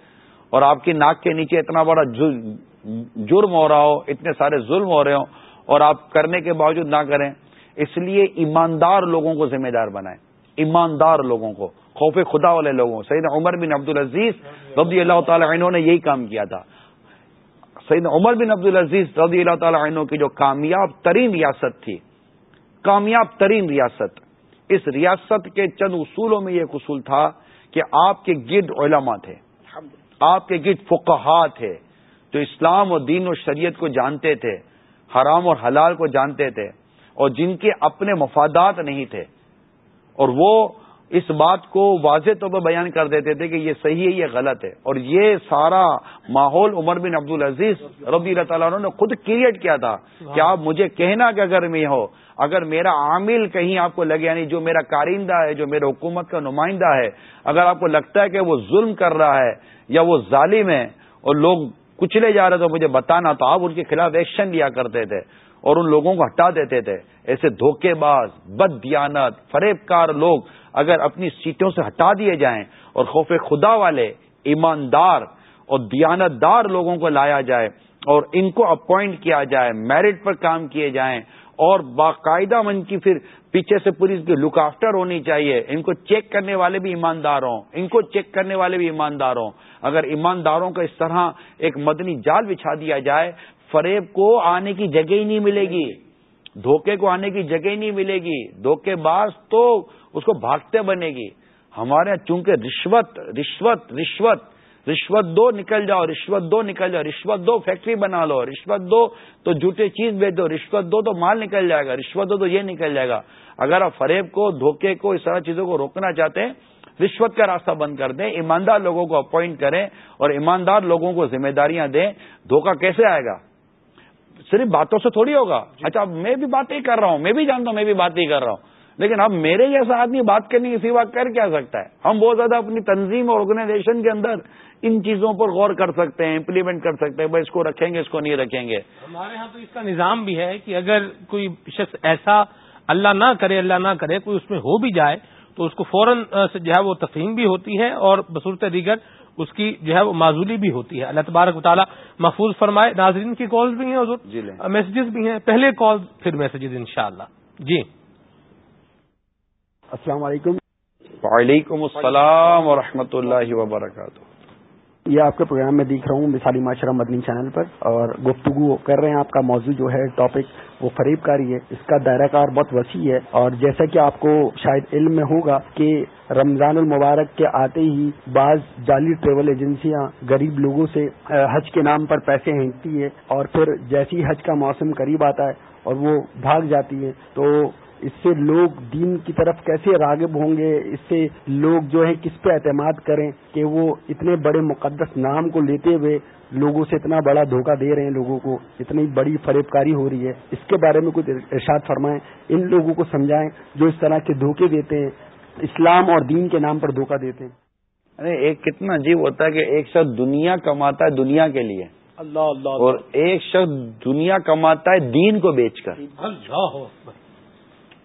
اور آپ کی ناک کے نیچے اتنا بڑا جرم ہو رہا ہو، اتنے سارے ظلم ہو رہے ہوں، اور آپ کرنے کے باوجود نہ کریں، اس لیے ایماندار لوگوں کو ذمہ دار بنائیں۔ ایماندار لوگوں کو، خوف خدا والے لوگوں سید عمر بن عبد العزیز رضی اللہ تعالی انہوں نے یہی کام کیا تھا۔ سید عمر بن عبد العزیز رضی اللہ تعالی عنہ کی جو کامیاب ترین ریاست تھی کامیاب ترین ریاست۔ اس ریاست کے چند اصولوں میں یہ اصول تھا کہ آپ کے گرد علماء تھے۔ آپ کے گرد فقہا تھے۔ جو اسلام اور دین و شریعت کو جانتے تھے حرام اور حلال کو جانتے تھے اور جن کے اپنے مفادات نہیں تھے۔ اور وہ اس بات کو واضح طور پر بیان کر دیتے تھے کہ یہ صحیح ہے یہ غلط ہے۔ اور یہ سارا ماحول عمر بن عبد العزیز ربی اللہ تعالیٰ نے خود کریٹ کیا تھا کہ آپ مجھے کہنا کہ اگر میں ہو اگر میرا عامل کہیں آپ کو لگے یعنی جو میرا کارندہ ہے جو میرے حکومت کا نمائندہ ہے اگر آپ کو لگتا ہے کہ وہ ظلم کر رہا ہے یا وہ ظالم ہے اور لوگ کچلے جا رہے تو مجھے بتانا تو آپ ان کے خلاف ایکشن لیا کرتے تھے۔ اور ان لوگوں کو ہٹا دیتے تھے۔ ایسے دھوکے باز بد دیانت فریب کار لوگ اگر اپنی سیٹوں سے ہٹا دیے جائیں اور خوف خدا والے، ایماندار اور دیانت دار لوگوں کو لایا جائے اور ان کو اپوائنٹ کیا جائے، میرٹ پر کام کیے جائیں اور باقاعدہ من کی پھر پیچھے سے پولیس کی لک آفٹر ہونی چاہیے۔ ان کو چیک کرنے والے بھی ایماندار ہوں۔ ان کو چیک کرنے والے بھی ایماندار ہوں۔ اگر ایمانداروں کا اس طرح ایک مدنی جال بچھا دیا جائے فریب کو آنے کی جگہ ہی نہیں ملے گی۔ دھوکے کو آنے کی جگہ ہی نہیں ملے گی۔ دھوکے باز تو اس کو بھاگتے بنے گی۔ ہمارے یہاں چونکہ رشوت رشوت رشوت رشوت دو نکل جاؤ، رشوت دو نکل جاؤ، رشوت دو فیکٹری بنا لو، رشوت دو تو جھوٹے چیز بیچ دو، رشوت دو تو مال نکل جائے گا، رشوت دو تو یہ نکل جائے گا۔ اگر آپ فریب کو، دھوکے کو، اس طرح چیزوں کو روکنا چاہتے ہیں، رشوت کا راستہ بند کر دیں، ایماندار لوگوں کو اپوائنٹ کریں اور ایماندار لوگوں کو ذمہ داریاں دیں۔ دھوکہ کیسے آئے گا؟ صرف باتوں سے تھوڑی ہوگا۔ جی۔ اچھا میں بھی بات ہی کر رہا ہوں میں بھی جانتا ہوں میں بھی بات ہی کر رہا ہوں۔ لیکن اب میرے جیسا آدمی بات کرنے کی سوا کر کیا سکتا ہے؟ ہم بہت زیادہ اپنی تنظیم اور آرگنائزیشن کے اندر ان چیزوں پر غور کر سکتے ہیں امپلیمنٹ کر سکتے ہیں بھائی اس کو رکھیں گے اس کو نہیں رکھیں گے۔ ہمارے ہاں تو اس کا نظام بھی ہے کہ اگر کوئی شخص ایسا اللہ نہ کرے اللہ نہ کرے کوئی اس میں ہو بھی جائے تو اس کو فوراً جو ہے وہ تفہیم بھی ہوتی ہے اور بصورت دیگر اس کی جو ہے وہ معذولی بھی ہوتی ہے۔ اللہ تبارک تعالیٰ محفوظ فرمائے۔ ناظرین کی کالز بھی ہیں حضور۔ جی میسجز بھی ہیں۔ پہلے کال پھر میسجز انشاءاللہ۔ جی۔ السلام علیکم۔ وعلیکم السلام ورحمۃ اللہ وبرکاتہ۔ یہ آپ کے پروگرام میں دیکھ رہا ہوں، مثالی معاشرہ مدنی چینل پر، اور گفتگو کر رہے ہیں آپ کا موضوع جو ہے ٹاپک وہ فریب کاری ہے، اس کا دائرہ کار بہت وسیع ہے، اور جیسا کہ آپ کو شاید علم میں ہوگا کہ رمضان المبارک کے آتے ہی بعض جعلی ٹریول ایجنسیاں غریب لوگوں سے حج کے نام پر پیسے ہینکتی ہے، اور پھر جیسی حج کا موسم قریب آتا ہے اور وہ بھاگ جاتی ہے، تو اس سے لوگ دین کی طرف کیسے راغب ہوں گے؟ اس سے لوگ جو ہے کس پہ اعتماد کریں کہ وہ اتنے بڑے مقدس نام کو لیتے ہوئے لوگوں سے اتنا بڑا دھوکہ دے رہے ہیں لوگوں کو اتنی بڑی فریب کاری ہو رہی ہے۔ اس کے بارے میں کچھ ارشاد فرمائیں ان لوگوں کو سمجھائیں جو اس طرح کے دھوکے دیتے ہیں اسلام اور دین کے نام پر دھوکہ دیتے ہیں۔ ارے ایک کتنا عجیب ہوتا ہے کہ ایک شخص دنیا کماتا ہے دنیا کے لیے۔ اللہ اللہ اور ایک شخص دنیا کماتا ہے دین کو بیچ کر۔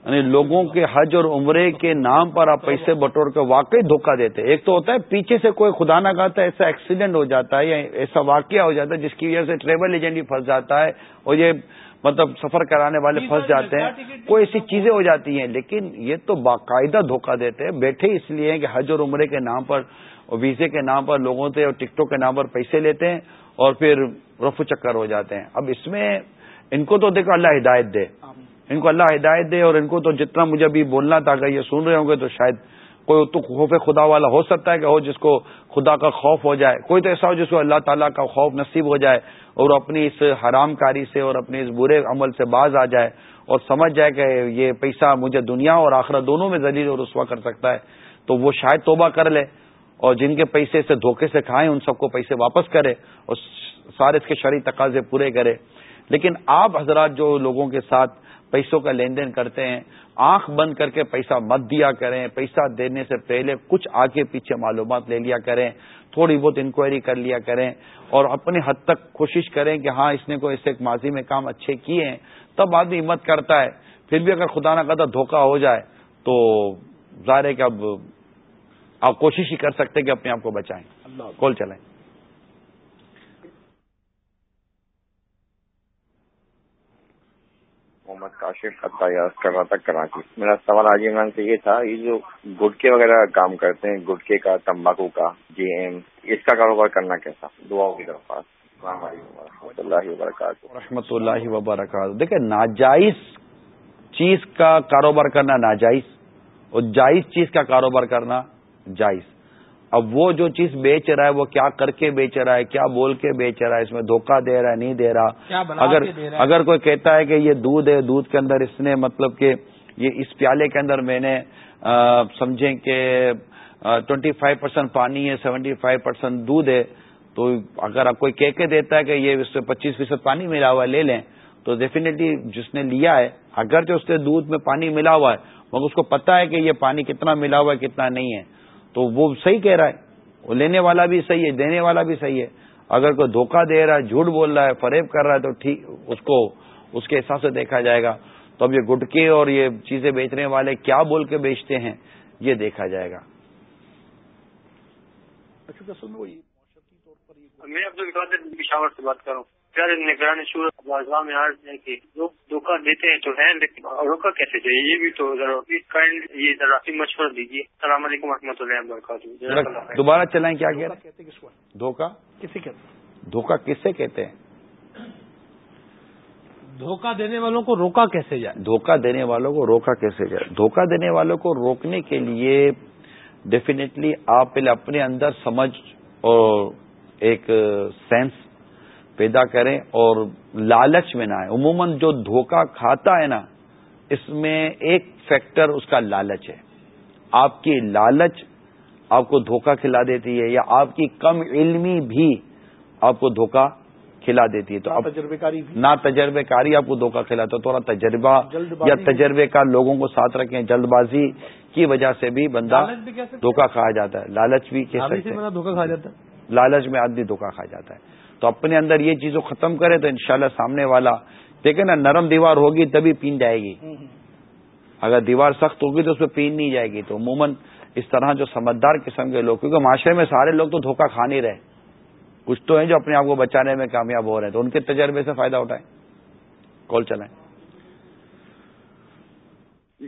یعنی لوگوں کے حج اور عمرے کے نام پر آپ پیسے بٹور کے واقعی دھوکہ دیتے ایک تو ہوتا ہے پیچھے سے کوئی خدا نہ کہتا ہے ایسا ایکسیڈنٹ ہو جاتا ہے یا ایسا واقعہ ہو جاتا ہے جس کی وجہ سے ٹریول ایجنٹ بھی پھنس جاتا ہے اور یہ مطلب سفر کرانے والے پھنس جاتے ہیں۔ کوئی ایسی چیزیں ہو جاتی ہیں۔ لیکن یہ تو باقاعدہ دھوکہ دیتے ہیں۔ بیٹھے اس لیے کہ حج اور عمرے کے نام پر ویزے کے نام پر لوگوں سے اور ٹکٹوں کے نام پر پیسے لیتے ہیں اور پھر رفو چکر ہو جاتے ہیں۔ اب اس میں ان کو تو دیکھو اللہ ہدایت دے۔ ان کو اللہ ہدایت دے اور ان کو تو جتنا مجھے ابھی بولنا تھا، اگر یہ سن رہے ہوں گے تو شاید کوئی تو خوف خدا والا ہو سکتا ہے کہ ہو جس کو خدا کا خوف ہو جائے۔ کوئی تو ایسا ہو جس کو اللہ تعالیٰ کا خوف نصیب ہو جائے اور اپنی اس حرام کاری سے اور اپنے اس برے عمل سے باز آ جائے اور سمجھ جائے کہ یہ پیسہ مجھے دنیا اور آخرت دونوں میں ذلیل اور رسوا کر سکتا ہے، تو وہ شاید توبہ کر لے اور جن کے پیسے سے دھوکے سے کھائیں ان سب کو پیسے واپس کرے اور سارے اس کے شرعی تقاضے پورے کرے۔ لیکن آپ حضرات جو لوگوں کے ساتھ پیسوں کا لین دین کرتے ہیں آنکھ بند کر کے پیسہ مت دیا کریں پیسہ دینے سے پہلے کچھ آگے پیچھے معلومات لے لیا کریں تھوڑی بہت انکوائری کر لیا کریں اور اپنی حد تک کوشش کریں کہ ہاں اس نے کوئی ایسے ماضی میں کام اچھے کیے ہیں تب آدمی ہمت کرتا ہے۔ پھر بھی اگر خدا نہ کرتا دھوکہ ہو جائے تو ظاہر ہے کہ اب آپ کوشش ہی کر سکتے کہ اپنے آپ کو بچائیں۔ کال چلائیں محمد کاشف یاد کر رہا تھا کراچی۔ میرا سوال آج عمران سے یہ تھا، یہ جو گٹکے وغیرہ کام کرتے ہیں، گٹکے کا، تمباکو کا جی ایم، اس کا کاروبار کرنا کیسا؟ دعاؤں کی درخواست السلام علیکم اللہ وبرکاتہ۔ رحمۃ اللہ وبرکاتہ۔ دیکھیں، ناجائز چیز کا کاروبار کرنا ناجائز اور جائز چیز کا کاروبار کرنا جائز۔ اب وہ جو چیز بیچ رہا ہے وہ کیا کر کے بیچ رہا ہے کیا بول کے بیچ رہا ہے اس میں دھوکہ دے رہا ہے نہیں دے رہا؟ اگر اگر کوئی کہتا ہے کہ یہ دودھ ہے دودھ کے اندر اس نے مطلب کہ یہ اس پیالے کے اندر میں نے سمجھیں کہ ٹوینٹی فائیو پرسینٹ پانی ہے سیونٹی فائیو پرسینٹ دودھ ہے تو اگر آپ کوئی کہہ کے دیتا ہے کہ یہ اس سے پچیس فیصد پانی ملا ہوا ہے لے لیں۔ تو ڈیفینیٹلی جس نے لیا ہے اگر جو اس نے دودھ میں پانی ملا ہوا ہے مگر اس کو پتا ہے کہ یہ پانی کتنا ملا ہوا ہے کتنا نہیں ہے۔ تو وہ صحیح کہہ رہا ہے۔ وہ لینے والا بھی صحیح ہے دینے والا بھی صحیح ہے۔ اگر کوئی دھوکہ دے رہا ہے جھوٹ بول رہا ہے فریب کر رہا ہے تو ٹھیک اس کو اس کے حساب سے دیکھا جائے گا۔ تو اب یہ گٹکے اور یہ چیزیں بیچنے والے کیا بول کے بیچتے ہیں یہ دیکھا جائے گا۔ میں عبد القادر پشاور سے بات کر رہا ہوں۔ پیارے نگرانی صورت بازوا میں عرض ہے کہ لوگ دھوکہ دیتے ہیں تو ہے لیکن روکا کیسے چاہیے یہ بھی تو ذرا کائنڈ یہ ذرا مشورہ دیجیے السلام علیکم و رحمۃ اللہ وبرکاتہ۔ دوبارہ چلائیں کیا کہتے ہیں دھوکہ؟ کسے کہتے دھوکہ کسے کہتے ہیں؟ دھوکہ دینے والوں کو روکا کیسے جائے؟ دھوکہ دینے والوں کو روکا کیسے جائے؟ دھوکہ دینے والوں کو روکنے کے لیے ڈیفینیٹلی آپ پہلے اپنے اندر سمجھ اور ایک سینس پیدا کریں اور لالچ میں نہ آئے عموماً جو دھوکہ کھاتا ہے نا اس میں ایک فیکٹر اس کا لالچ ہے۔ آپ کی لالچ آپ کو دھوکہ کھلا دیتی ہے یا آپ کی کم علمی بھی آپ کو دھوکہ کھلا دیتی ہے۔ تو تجربے کاری نہ تجربے کاری آپ کو دھوکہ کھلاتا تو تھوڑا تجربہ یا تجربے کا لوگوں کو ساتھ رکھیں۔ جلد بازی کی وجہ سے بھی بندہ دھوکہ کھایا جاتا ہے۔ لالچ بھی دھوکہ کھا جاتا ہے۔ لالچ میں آدمی دھوکہ کھا جاتا ہے۔ تو اپنے اندر یہ چیزوں ختم کرے تو انشاءاللہ سامنے والا دیکھیں نا نرم دیوار ہوگی تبھی پین جائے گی۔ اگر دیوار سخت ہوگی تو اس پہ پین نہیں جائے گی۔ تو عموماً اس طرح جو سمجھدار قسم کے لوگ کیونکہ معاشرے میں سارے لوگ تو دھوکہ کھا نہیں رہے۔ کچھ تو ہیں جو اپنے آپ کو بچانے میں کامیاب ہو رہے ہیں۔ تو ان کے تجربے سے فائدہ اٹھائیں۔ کال چلائیں۔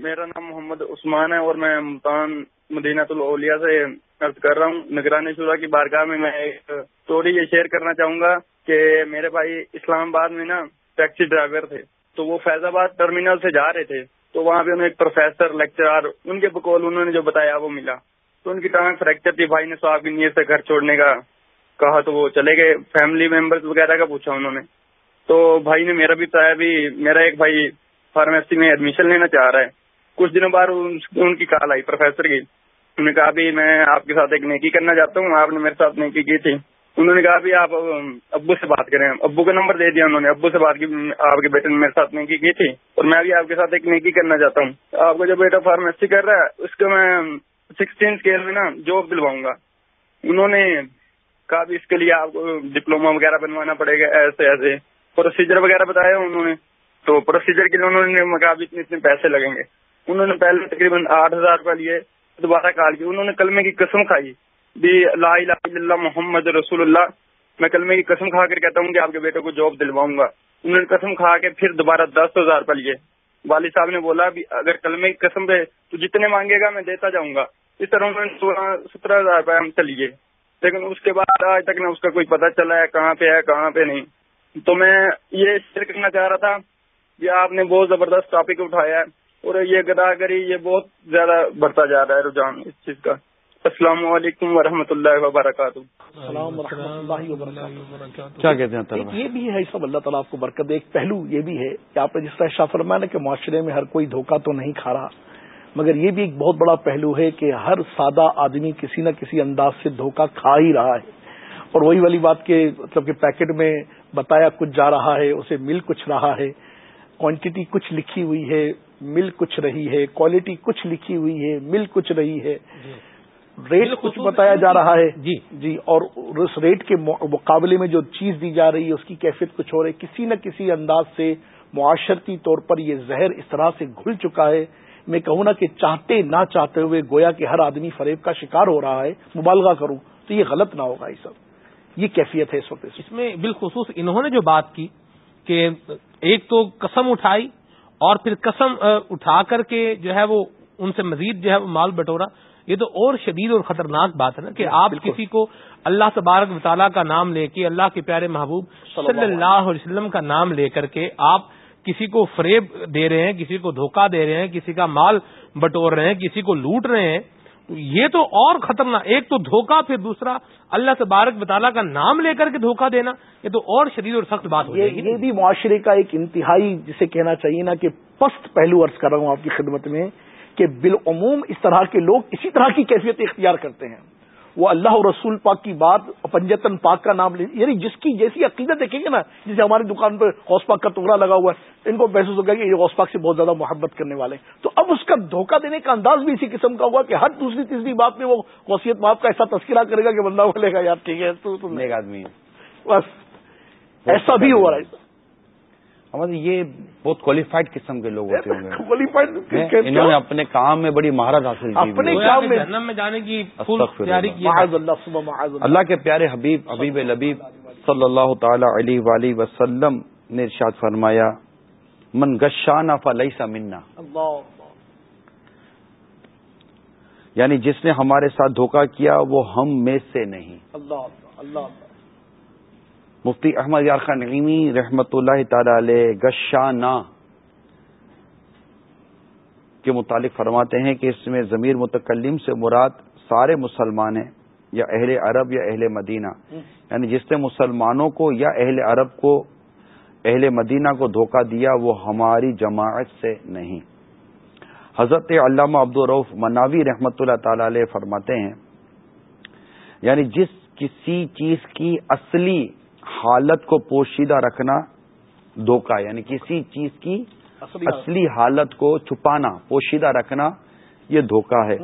میرا نام محمد عثمان ہے اور میں ملتان مدینہ الاولیاء سے عرض کر رہا ہوں۔ نگرانی شورا کی بارگاہ میں میں ایک اسٹوری یہ شیئر کرنا چاہوں گا کہ میرے بھائی اسلام آباد میں نا ٹیکسی ڈرائیور تھے۔ تو وہ فیض آباد ٹرمینل سے جا رہے تھے۔ تو وہاں پہ انہیں ایک پروفیسر لیکچرار ان کے بکول انہوں نے جو بتایا وہ ملا۔ تو ان کی ٹانگ فریکچر تھی۔ بھائی نے صاحب کی نیت سے گھر چھوڑنے کا کہا تو وہ چلے گئے۔ فیملی ممبرس وغیرہ کا پوچھا انہوں نے۔ تو بھائی نے میرا بھی بتایا بھی، میرا ایک بھائی فارمیسی میں ایڈمیشن لینا چاہ رہا ہے۔ کچھ دنوں بعد ان کی کال آئی، پروفیسر کی۔ انہوں نے کہا بھی میں آپ کے ساتھ ایک نیکی کرنا چاہتا ہوں، آپ نے میرے ساتھ نیکی کی تھی۔ انہوں نے کہا بھی آپ ابو سے بات کریں۔ ابو کا نمبر دے دیا انہوں نے، ابو سے بات کی، آپ کے بیٹے نے میرے ساتھ نیکی کی تھی۔ اور میں بھی آپ کے ساتھ ایک نیکی کرنا چاہتا ہوں۔ آپ کا جو بیٹا فارمیسی کر رہا ہے، اس کو میں سکسٹین اسکیل میں نا جاب دلواؤں گا۔ انہوں نے کہا بھی اس کے لیے آپ کو ڈپلوما وغیرہ بنوانا پڑے گا، ایسے ایسے۔ پروسیجر وغیرہ بتایا انہوں نے۔ تو پروسیجر کے لیے انہوں نے کہا بھی اتنے اتنے پیسے لگیں گے۔ انہوں نے پہلے تقریباً آٹھ ہزار روپے لیے، دوبارہ کال کی۔ انہوں نے کلمے کی قسم کھائی۔ بھی لا الہ الا اللہ محمد رسول اللہ۔ میں کلمے کی قسم کھا کر کہتا ہوں کہ آپ کے بیٹے کو جاب دلواؤں گا۔ انہوں نے قسم کھا کے پھر دوبارہ دس ہزار روپے لیے۔ والد صاحب نے بولا، بھی اگر کلمے کی قسم پہ تو جتنے مانگے گا میں دیتا جاؤں گا۔ اس طرح انہوں نے سولہ، سترہ ہزار روپے ہم سے لیے۔ لیکن اس کے بعد آج تک نہ اس کا کوئی پتہ چلا ہے کہاں پہ ہے، کہاں پہ نہیں۔ تو میں یہ شیئر کرنا چاہ رہا تھا کہ آپ نے بہت زبردست ٹاپک اٹھایا ہے۔ اور یہ گداگری یہ بہت زیادہ بڑھتا جا رہا ہے رجحان اس چیز کا۔ السلام علیکم ورحمۃ اللہ وبرکاتہ۔ السلام ورحمۃ اللہ وبرکاتہ۔ کیا کہتے ہیں یہ بھی ہے سب اللہ تعالیٰ آپ کو برکت ایک پہلو یہ بھی ہے کہ آپ نے جس طرح شاہ فرمایا کہ معاشرے میں ہر کوئی دھوکہ تو نہیں کھا رہا مگر یہ بھی ایک بہت بڑا پہلو ہے کہ ہر سادہ آدمی کسی نہ کسی انداز سے دھوکہ کھا ہی رہا ہے۔ اور وہی والی بات کے مطلب کہ پیکٹ میں بتایا کچھ جا رہا ہے اسے مل کچھ رہا ہے کوانٹٹی کچھ لکھی ہوئی ہے مل کچھ رہی ہے کوالٹی کچھ لکھی ہوئی ہے مل کچھ رہی ہے۔ جی۔ ریٹ کچھ بتایا جا رہا ہے۔ جی۔ جی اور اس ریٹ کے مقابلے میں جو چیز دی جا رہی ہے اس کی کیفیت کچھ ہو رہی ہے۔ کسی نہ کسی انداز سے معاشرتی طور پر یہ زہر اس طرح سے گھل چکا ہے۔ میں کہوں نا کہ چاہتے نہ چاہتے ہوئے گویا کہ ہر آدمی فریب کا شکار ہو رہا ہے مبالغہ کروں تو یہ غلط نہ ہوگا یہ سب۔ یہ کیفیت ہے اس وقت۔ اس میں بالخصوص انہوں نے جو بات کی کہ ایک تو قسم اٹھائی اور پھر قسم اٹھا کر کے جو ہے وہ ان سے مزید جو ہے وہ مال بٹورا۔ یہ تو اور شدید اور خطرناک بات ہے نا کہ آپ کسی کو اللہ تبارک مطالعہ کا نام لے کے اللہ کے پیارے محبوب صلی اللہ علیہ وسلم کا نام لے کر کے آپ کسی کو فریب دے رہے ہیں کسی کو دھوکہ دے رہے ہیں کسی کا مال بٹور رہے ہیں کسی کو لوٹ رہے ہیں یہ تو اور خطرناک ایک تو دھوکہ پھر دوسرا اللہ تبارک مطالعہ کا نام لے کر کے دھوکہ دینا یہ تو اور شدید اور سخت بات ہو جائے گی۔ یہ بھی معاشرے کا ایک انتہائی جسے کہنا چاہیے نا کہ پست پہلو عرض کر رہا ہوں آپ کی خدمت میں کہ بالعموم اس طرح کے لوگ اسی طرح کی کیفیت اختیار کرتے ہیں۔ وہ اللہ اور رسول پاک کی بات پنجتن پاک کا نام لے یعنی جس کی جیسی عقیدت دیکھیں گے نا جسے ہماری دکان پہ غوث پاک کا ٹکڑا لگا ہوا ہے ان کو محسوس ہوگا کہ یہ غوث پاک سے بہت زیادہ محبت کرنے والے ہیں۔ تو اب اس کا دھوکہ دینے کا انداز بھی اسی قسم کا ہوا کہ ہر دوسری تیسری بات میں وہ غوثیت باپ کا ایسا تذکرہ کرے گا کہ بندہ بولے گا یار ٹھیک ہے تو تم ایک آدمی بس ایسا بھی ہوا ہے۔ ہمارے یہ بہت کوالیفائڈ قسم کے لوگ ہوتے ہوں گے۔ انہوں نے اپنے کام میں بڑی مہارت حاصل کی اپنے کام میں؟ جنم میں جانے کی اللہ۔ کے پیارے حبیب حبیب لبیب صلی اللہ تعالی علیہ وآلہ وسلم نے ارشاد فرمایا من گشانہ سا منا۔ یعنی جس نے ہمارے ساتھ دھوکہ کیا وہ ہم میں سے نہیں۔ اللہ اللہ۔ مفتی احمد یار خان نعیمی رحمت اللہ تعالی علیہ گشانہ کے متعلق فرماتے ہیں کہ اس میں ضمیر متکلم سے مراد سارے مسلمان ہیں، یا اہل عرب یا اہل مدینہ۔ یعنی جس نے مسلمانوں کو یا اہل عرب کو، اہل مدینہ کو دھوکہ دیا، وہ ہماری جماعت سے نہیں۔ حضرت علامہ عبدالروف مناوی رحمت اللہ تعالی علیہ فرماتے ہیں یعنی جس کسی چیز کی اصلی حالت کو پوشیدہ رکھنا دھوکہ یعنی کسی چیز کی اصلی حالت۔ کو چھپانا پوشیدہ رکھنا یہ دھوکہ ہے۔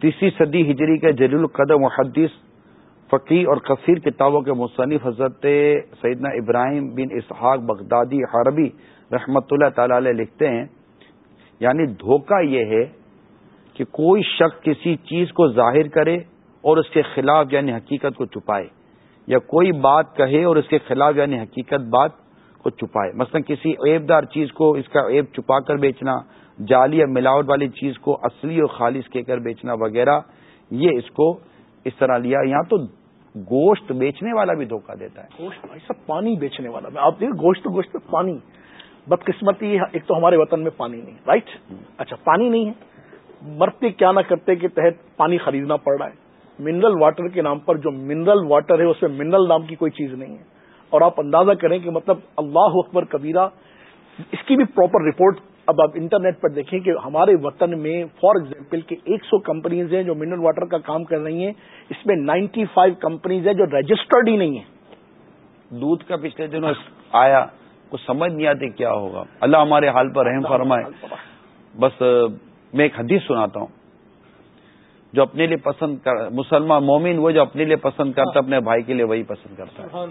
تیسری صدی ہجری کے جلیل القدم محدث فقی اور کثیر کتابوں کے مصنف حضرت سیدنا ابراہیم بن اسحاق بغدادی حربی رحمت اللہ تعالی علیہ لکھتے ہیں یعنی دھوکہ یہ ہے کہ کوئی شخص کسی چیز کو ظاہر کرے اور اس کے خلاف یعنی حقیقت کو چھپائے۔ یا کوئی بات کہے اور اس کے خلاف یعنی حقیقت بات کو چھپائے۔ مثلا کسی عیب دار چیز کو اس کا عیب چھپا کر بیچنا جعلی یا ملاوٹ والی چیز کو اصلی اور خالص کہہ کر بیچنا وغیرہ یہ اس کو اس طرح لیا۔ یہاں تو گوشت بیچنے والا بھی دھوکہ دیتا ہے۔ گوشت بھائی پانی بیچنے والا۔ میں آپ دیکھ گوشت گوشت پانی بدقسمتی ایک تو ہمارے وطن میں پانی نہیں رائٹ اچھا پانی نہیں ہے۔ مرتے کیا نہ کرتے کے تحت پانی خریدنا پڑ رہا ہے۔ منرل واٹر کے نام پر جو منرل واٹر ہے اس میں منرل نام کی کوئی چیز نہیں ہے۔ اور آپ اندازہ کریں کہ مطلب اللہ اکبر کبیرہ اس کی بھی پراپر رپورٹ اب آپ انٹرنیٹ پر دیکھیں کہ ہمارے وطن میں فار ایگزامپل کہ ایک سو کمپنیز ہیں جو منرل واٹر کا کام کر رہی ہیں اس میں نائنٹی فائیو کمپنیز ہیں جو رجسٹرڈ ہی نہیں ہیں۔ دودھ کا پچھلے دنوں آیا کچھ سمجھ نہیں آتی کیا ہوگا۔ اللہ ہمارے حال پر رحم فرمائے۔ بس میں ایک حدیث سناتا ہوں۔ جو اپنے لیے پسند کر مسلمان مومن وہ جو اپنے لیے پسند کرتا اپنے بھائی کے لیے وہی پسند کرتا ہے۔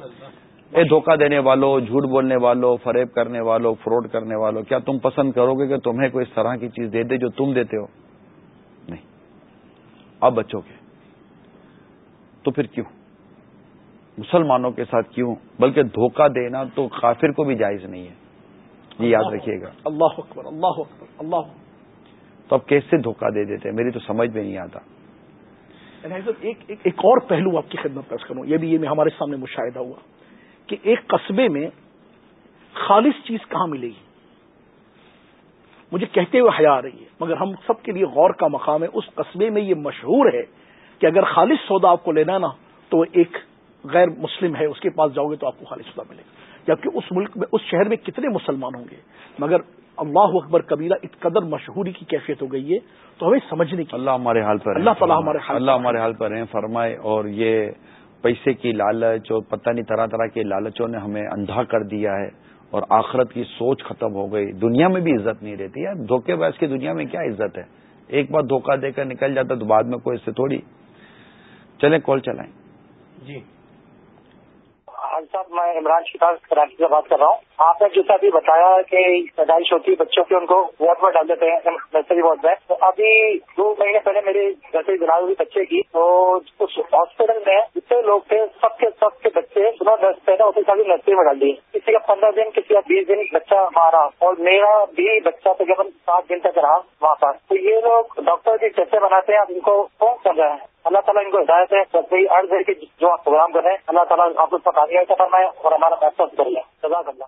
اے دھوکہ دینے والوں جھوٹ بولنے والوں فریب کرنے والوں فراڈ کرنے والوں کیا تم پسند کرو گے کہ تمہیں کوئی اس طرح کی چیز دے دے جو تم دیتے ہو؟ نہیں۔ اب بچوں کے تو پھر کیوں؟ مسلمانوں کے ساتھ کیوں؟ بلکہ دھوکہ دینا تو کافر کو بھی جائز نہیں ہے۔ یہ یاد رکھیے گا۔ اللہ اکبر اللہ اکبر اللہ تو اب کیسے دھوکہ دے دیتے میری تو سمجھ میں نہیں آتا۔ ایک, ایک, ایک اور پہلو آپ کی خدمت پیش کروں یہ بھی یہ ہمارے سامنے مشاہدہ ہوا کہ ایک قصبے میں خالص چیز کہاں ملے گی؟ مجھے کہتے ہوئے حیا آ رہی ہے مگر ہم سب کے لیے غور کا مقام ہے اس قصبے میں یہ مشہور ہے کہ اگر خالص سودا آپ کو لینا نا تو ایک غیر مسلم ہے اس کے پاس جاؤ گے تو آپ کو خالص سودا ملے گا۔ جبکہ اس ملک میں اس شہر میں کتنے مسلمان ہوں گے؟ مگر اللہ اکبر کبیرہ ات قدر مشہوری کی کیفیت ہو گئی ہے تو ہمیں سمجھنے کی اللہ ہمارے حال پر اللہ تعالیٰ ہمارے حال اللہ ہمارے حال پر ہیں فرمائے۔ اور یہ پیسے کی لالچ اور پتہ نہیں طرح طرح کے لالچوں نے ہمیں اندھا کر دیا ہے اور آخرت کی سوچ ختم ہو گئی۔ دنیا میں بھی عزت نہیں رہتی ہے دھوکے باز کی دنیا میں کیا عزت ہے؟ ایک بار دھوکہ دے کر نکل جاتا تو بعد میں کوئی اس سے تھوڑی۔ چلیں کال چلائیں۔ جی۔ حاج صاحب، میں عمران شکار کراچی سے بات کر رہا ہوں۔ آپ نے جیسا ابھی بتایا کہ پیدائش ہوتی ہے، بچوں کے ان کو وارڈ میں ڈال دیتے ہیں نرسری وارڈ میں۔ تو ابھی دو مہینے پہلے میرے جیسے بنا ہوئی بچے کی، تو اس ہاسپٹل میں جتنے لوگ تھے، سب کے سب کے بچے سنا دس پیدا ہوتے سبھی نرسری میں ڈال دیے۔ کسی کا پندرہ دن، کسی کا بیس دن بچہ مارا۔ اور میرا بھی بچہ تقریباً سات دن تک رہا وہاں پر تو یہ لوگ ڈاکٹر کی چرچے بناتے ہیں، آپ ان کو کون کر رہے ہیں۔ اللہ تعالیٰ ان کو ہدایت ہے کوئی ارض ہے کہ جو آپ پروگرام کر رہے ہیں اللہ تعالیٰ آپ اس کا ایسا کرنا ہے اور ہمارا پیسہ کر لیں سزا کرنا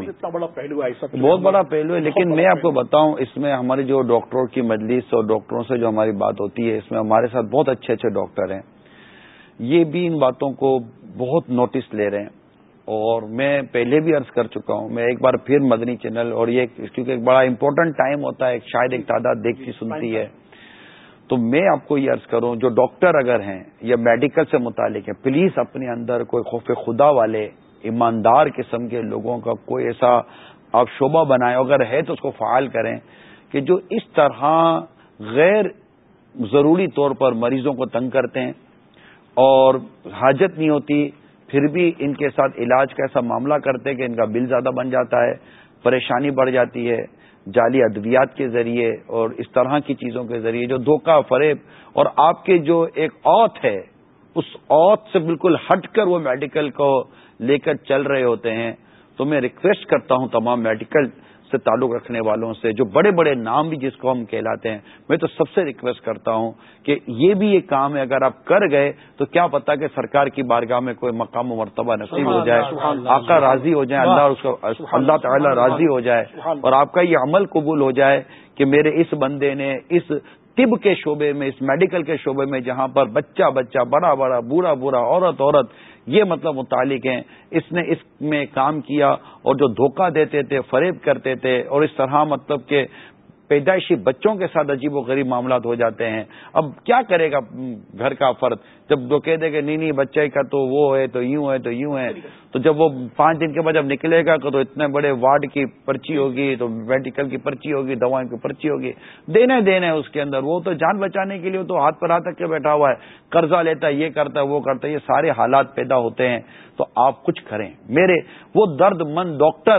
اتنا بڑا پہلو ہے ایسا بہت بڑا پہلو ہے لیکن میں آپ کو بتاؤں اس میں ہماری جو ڈاکٹروں کی مجلس اور ڈاکٹروں سے جو ہماری بات ہوتی ہے اس میں ہمارے ساتھ بہت اچھے اچھے ڈاکٹر ہیں۔ یہ بھی ان باتوں کو بہت نوٹس لے رہے ہیں۔ اور میں پہلے بھی عرض کر چکا ہوں میں ایک بار پھر مدنی چینل اور یہ کیونکہ ایک بڑا امپورٹنٹ ٹائم ہوتا ہے شاید ایک تعداد دیکھتی سنتی ہے۔ تو میں آپ کو یہ عرض کروں، جو ڈاکٹر اگر ہیں یا میڈیکل سے متعلق ہیں، پلیز اپنے اندر کوئی خوف خدا والے، ایماندار قسم کے لوگوں کا کوئی ایسا آپ شعبہ بنائیں۔ اگر ہے تو اس کو فعال کریں کہ جو اس طرح غیر ضروری طور پر مریضوں کو تنگ کرتے ہیں اور حاجت نہیں ہوتی، پھر بھی ان کے ساتھ علاج کا ایسا معاملہ کرتے کہ ان کا بل زیادہ بن جاتا ہے، پریشانی بڑھ جاتی ہے۔ جعلی ادویات کے ذریعے اور اس طرح کی چیزوں کے ذریعے جو دھوکہ، فریب اور آپ کے جو ایک اوت ہے، اس اوت سے بالکل ہٹ کر وہ میڈیکل کو لے کر چل رہے ہوتے ہیں۔ تو میں ریکویسٹ کرتا ہوں تمام میڈیکل سے تعلق رکھنے والوں سے جو بڑے بڑے نام بھی جس کو ہم کہلاتے ہیں میں تو سب سے ریکویسٹ کرتا ہوں کہ یہ بھی ایک کام ہے اگر آپ کر گئے تو کیا پتا کہ سرکار کی بارگاہ میں کوئی مقام و مرتبہ نصیب ہو جائے آقا راضی ہو جائے اللہ اس کا اللہ تعالیٰ راضی ہو جائے اور آپ کا یہ عمل قبول ہو جائے کہ میرے اس بندے نے اس طب کے شعبے میں، اس میڈیکل کے شعبے میں جہاں پر بچہ بچہ، بڑا بڑا برا برا عورت عورت، یہ مطلب متعلق ہیں۔ اس نے اس میں کام کیا اور جو دھوکہ دیتے تھے، فریب کرتے تھے اور اس طرح مطلب کہ پیدائشی بچوں کے ساتھ عجیب و غریب معاملات ہو جاتے ہیں۔ اب کیا کرے گا گھر کا فرد؟ جب وہ کہہ دے کہ نہیں نہیں بچے کا تو وہ ہے، تو یوں ہے، تو یوں ہے۔ تو جب وہ پانچ دن کے بعد جب نکلے گا تو اتنے بڑے وارڈ کی پرچی ہوگی، تو میڈیکل کی پرچی ہوگی دوائیں کی پرچی ہوگی۔ دینے دینے اس کے اندر۔ وہ تو جان بچانے کے لیے تو ہاتھ پر ہاتھ رکھ کے بیٹھا ہوا ہے۔ قرضہ لیتا ہے، یہ کرتا ہے، وہ کرتا ہے، یہ سارے حالات پیدا ہوتے ہیں۔ تو آپ کچھ کریں۔ میرے، وہ درد مند ڈاکٹر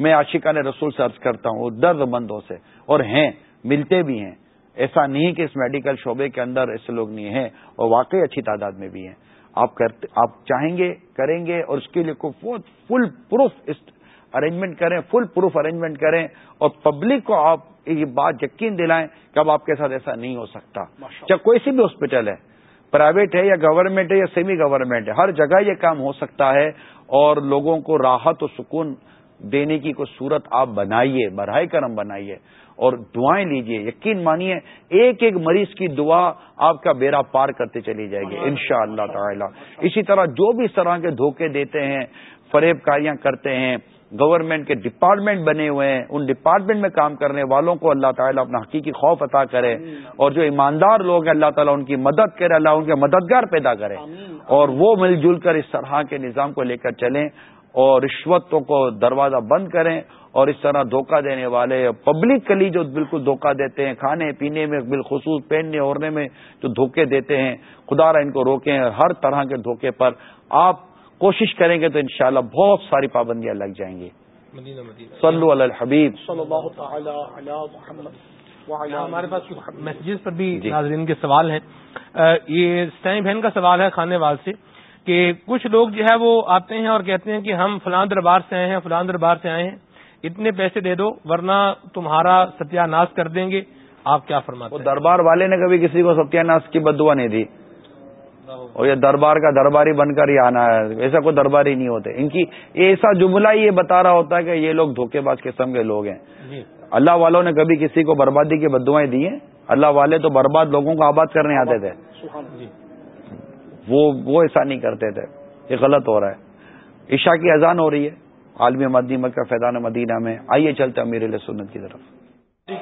میں عاشقہ نے رسول سے عرض کرتا ہوں، وہ درد مندوں سے۔ اور ہیں ملتے بھی ہیں۔ ایسا نہیں کہ اس میڈیکل شعبے کے اندر ایسے لوگ نہیں ہیں اور واقعی اچھی تعداد میں بھی ہیں۔ آپ کرتے آپ چاہیں گے کریں گے اور اس کے لیے فل پروف ارینجمنٹ کریں فل پروف ارینجمنٹ کریں اور پبلک کو آپ یہ بات یقین دلائیں کہ اب آپ کے ساتھ ایسا نہیں ہو سکتا۔ چاہے کوئی سی بھی ہاسپٹل ہے پرائیویٹ ہے یا گورنمنٹ ہے یا سیمی گورنمنٹ ہے ہر جگہ یہ کام ہو سکتا ہے اور لوگوں کو راحت و سکون دینے کی کوئی صورت آپ بنائیے براہ کرم بنائیے اور دعائیں لیجیے یقین مانیے ایک ایک مریض کی دعا آپ کا بیڑا پار کرتے چلی جائے گی ان شاء اللہ تعالی۔ اسی طرح جو بھی اس طرح کے دھوکے دیتے ہیں فریب کاریاں کرتے ہیں گورنمنٹ کے ڈپارٹمنٹ بنے ہوئے ہیں ان ڈپارٹمنٹ میں کام کرنے والوں کو اللہ تعالیٰ اپنا حقیقی خوف عطا کرے اور جو ایماندار لوگ ہیں اللہ تعالیٰ ان کی مدد کرے اللہ ان کے مددگار پیدا کرے۔ اور وہ مل جل کر اس طرح کے نظام کو لے کر چلیں۔ اور رشوتوں کو دروازہ بند کریں اور اس طرح دھوکہ دینے والے پبلک کلی جو بالکل دھوکہ دیتے ہیں کھانے پینے میں بالخصوص پہننے اوڑھنے میں جو دھوکے دیتے ہیں خدا را ان کو روکیں ہر طرح کے دھوکے پر آپ کوشش کریں گے تو انشاءاللہ بہت ساری پابندیاں لگ جائیں گی۔ صلو علی الحبیب۔ ہمارے پاس میسجز پر بھی جی۔ ناظرین کے سوال ہیں۔ یہ سین بہن کا سوال ہے کھانے وال سے۔ کہ کچھ لوگ جو ہے وہ آتے ہیں اور کہتے ہیں کہ ہم فلاں دربار سے آئے ہیں فلاں دربار سے آئے ہیں۔ اتنے پیسے دے دو ورنہ تمہارا ستیہ ناش کر دیں گے۔ آپ کیا فرماتے ہیں؟ دربار والے نے کبھی کسی کو ستیہ ناش کی بدوا نہیں دی۔ اور یہ دربار کا درباری بن کر ہی آنا ہے۔ ایسا کوئی درباری نہیں ہوتے۔ ان کی ایسا جملہ یہ بتا رہا ہوتا ہے کہ یہ لوگ دھوکے باز قسم کے لوگ ہیں۔ جی۔ اللہ والوں نے کبھی کسی کو بربادی کی بدوائیں دی ہیں؟ اللہ والے تو برباد لوگوں کو آباد کرنے آتے تھے۔ جی۔ وہ وہ ایسا نہیں کرتے تھے۔ یہ غلط ہو رہا ہے۔ عشاء کی اذان ہو رہی ہے۔ عالمی مدی مکہ فیضان مدینہ میں۔ آئیے چلتے امیر سنت کی طرف۔ جی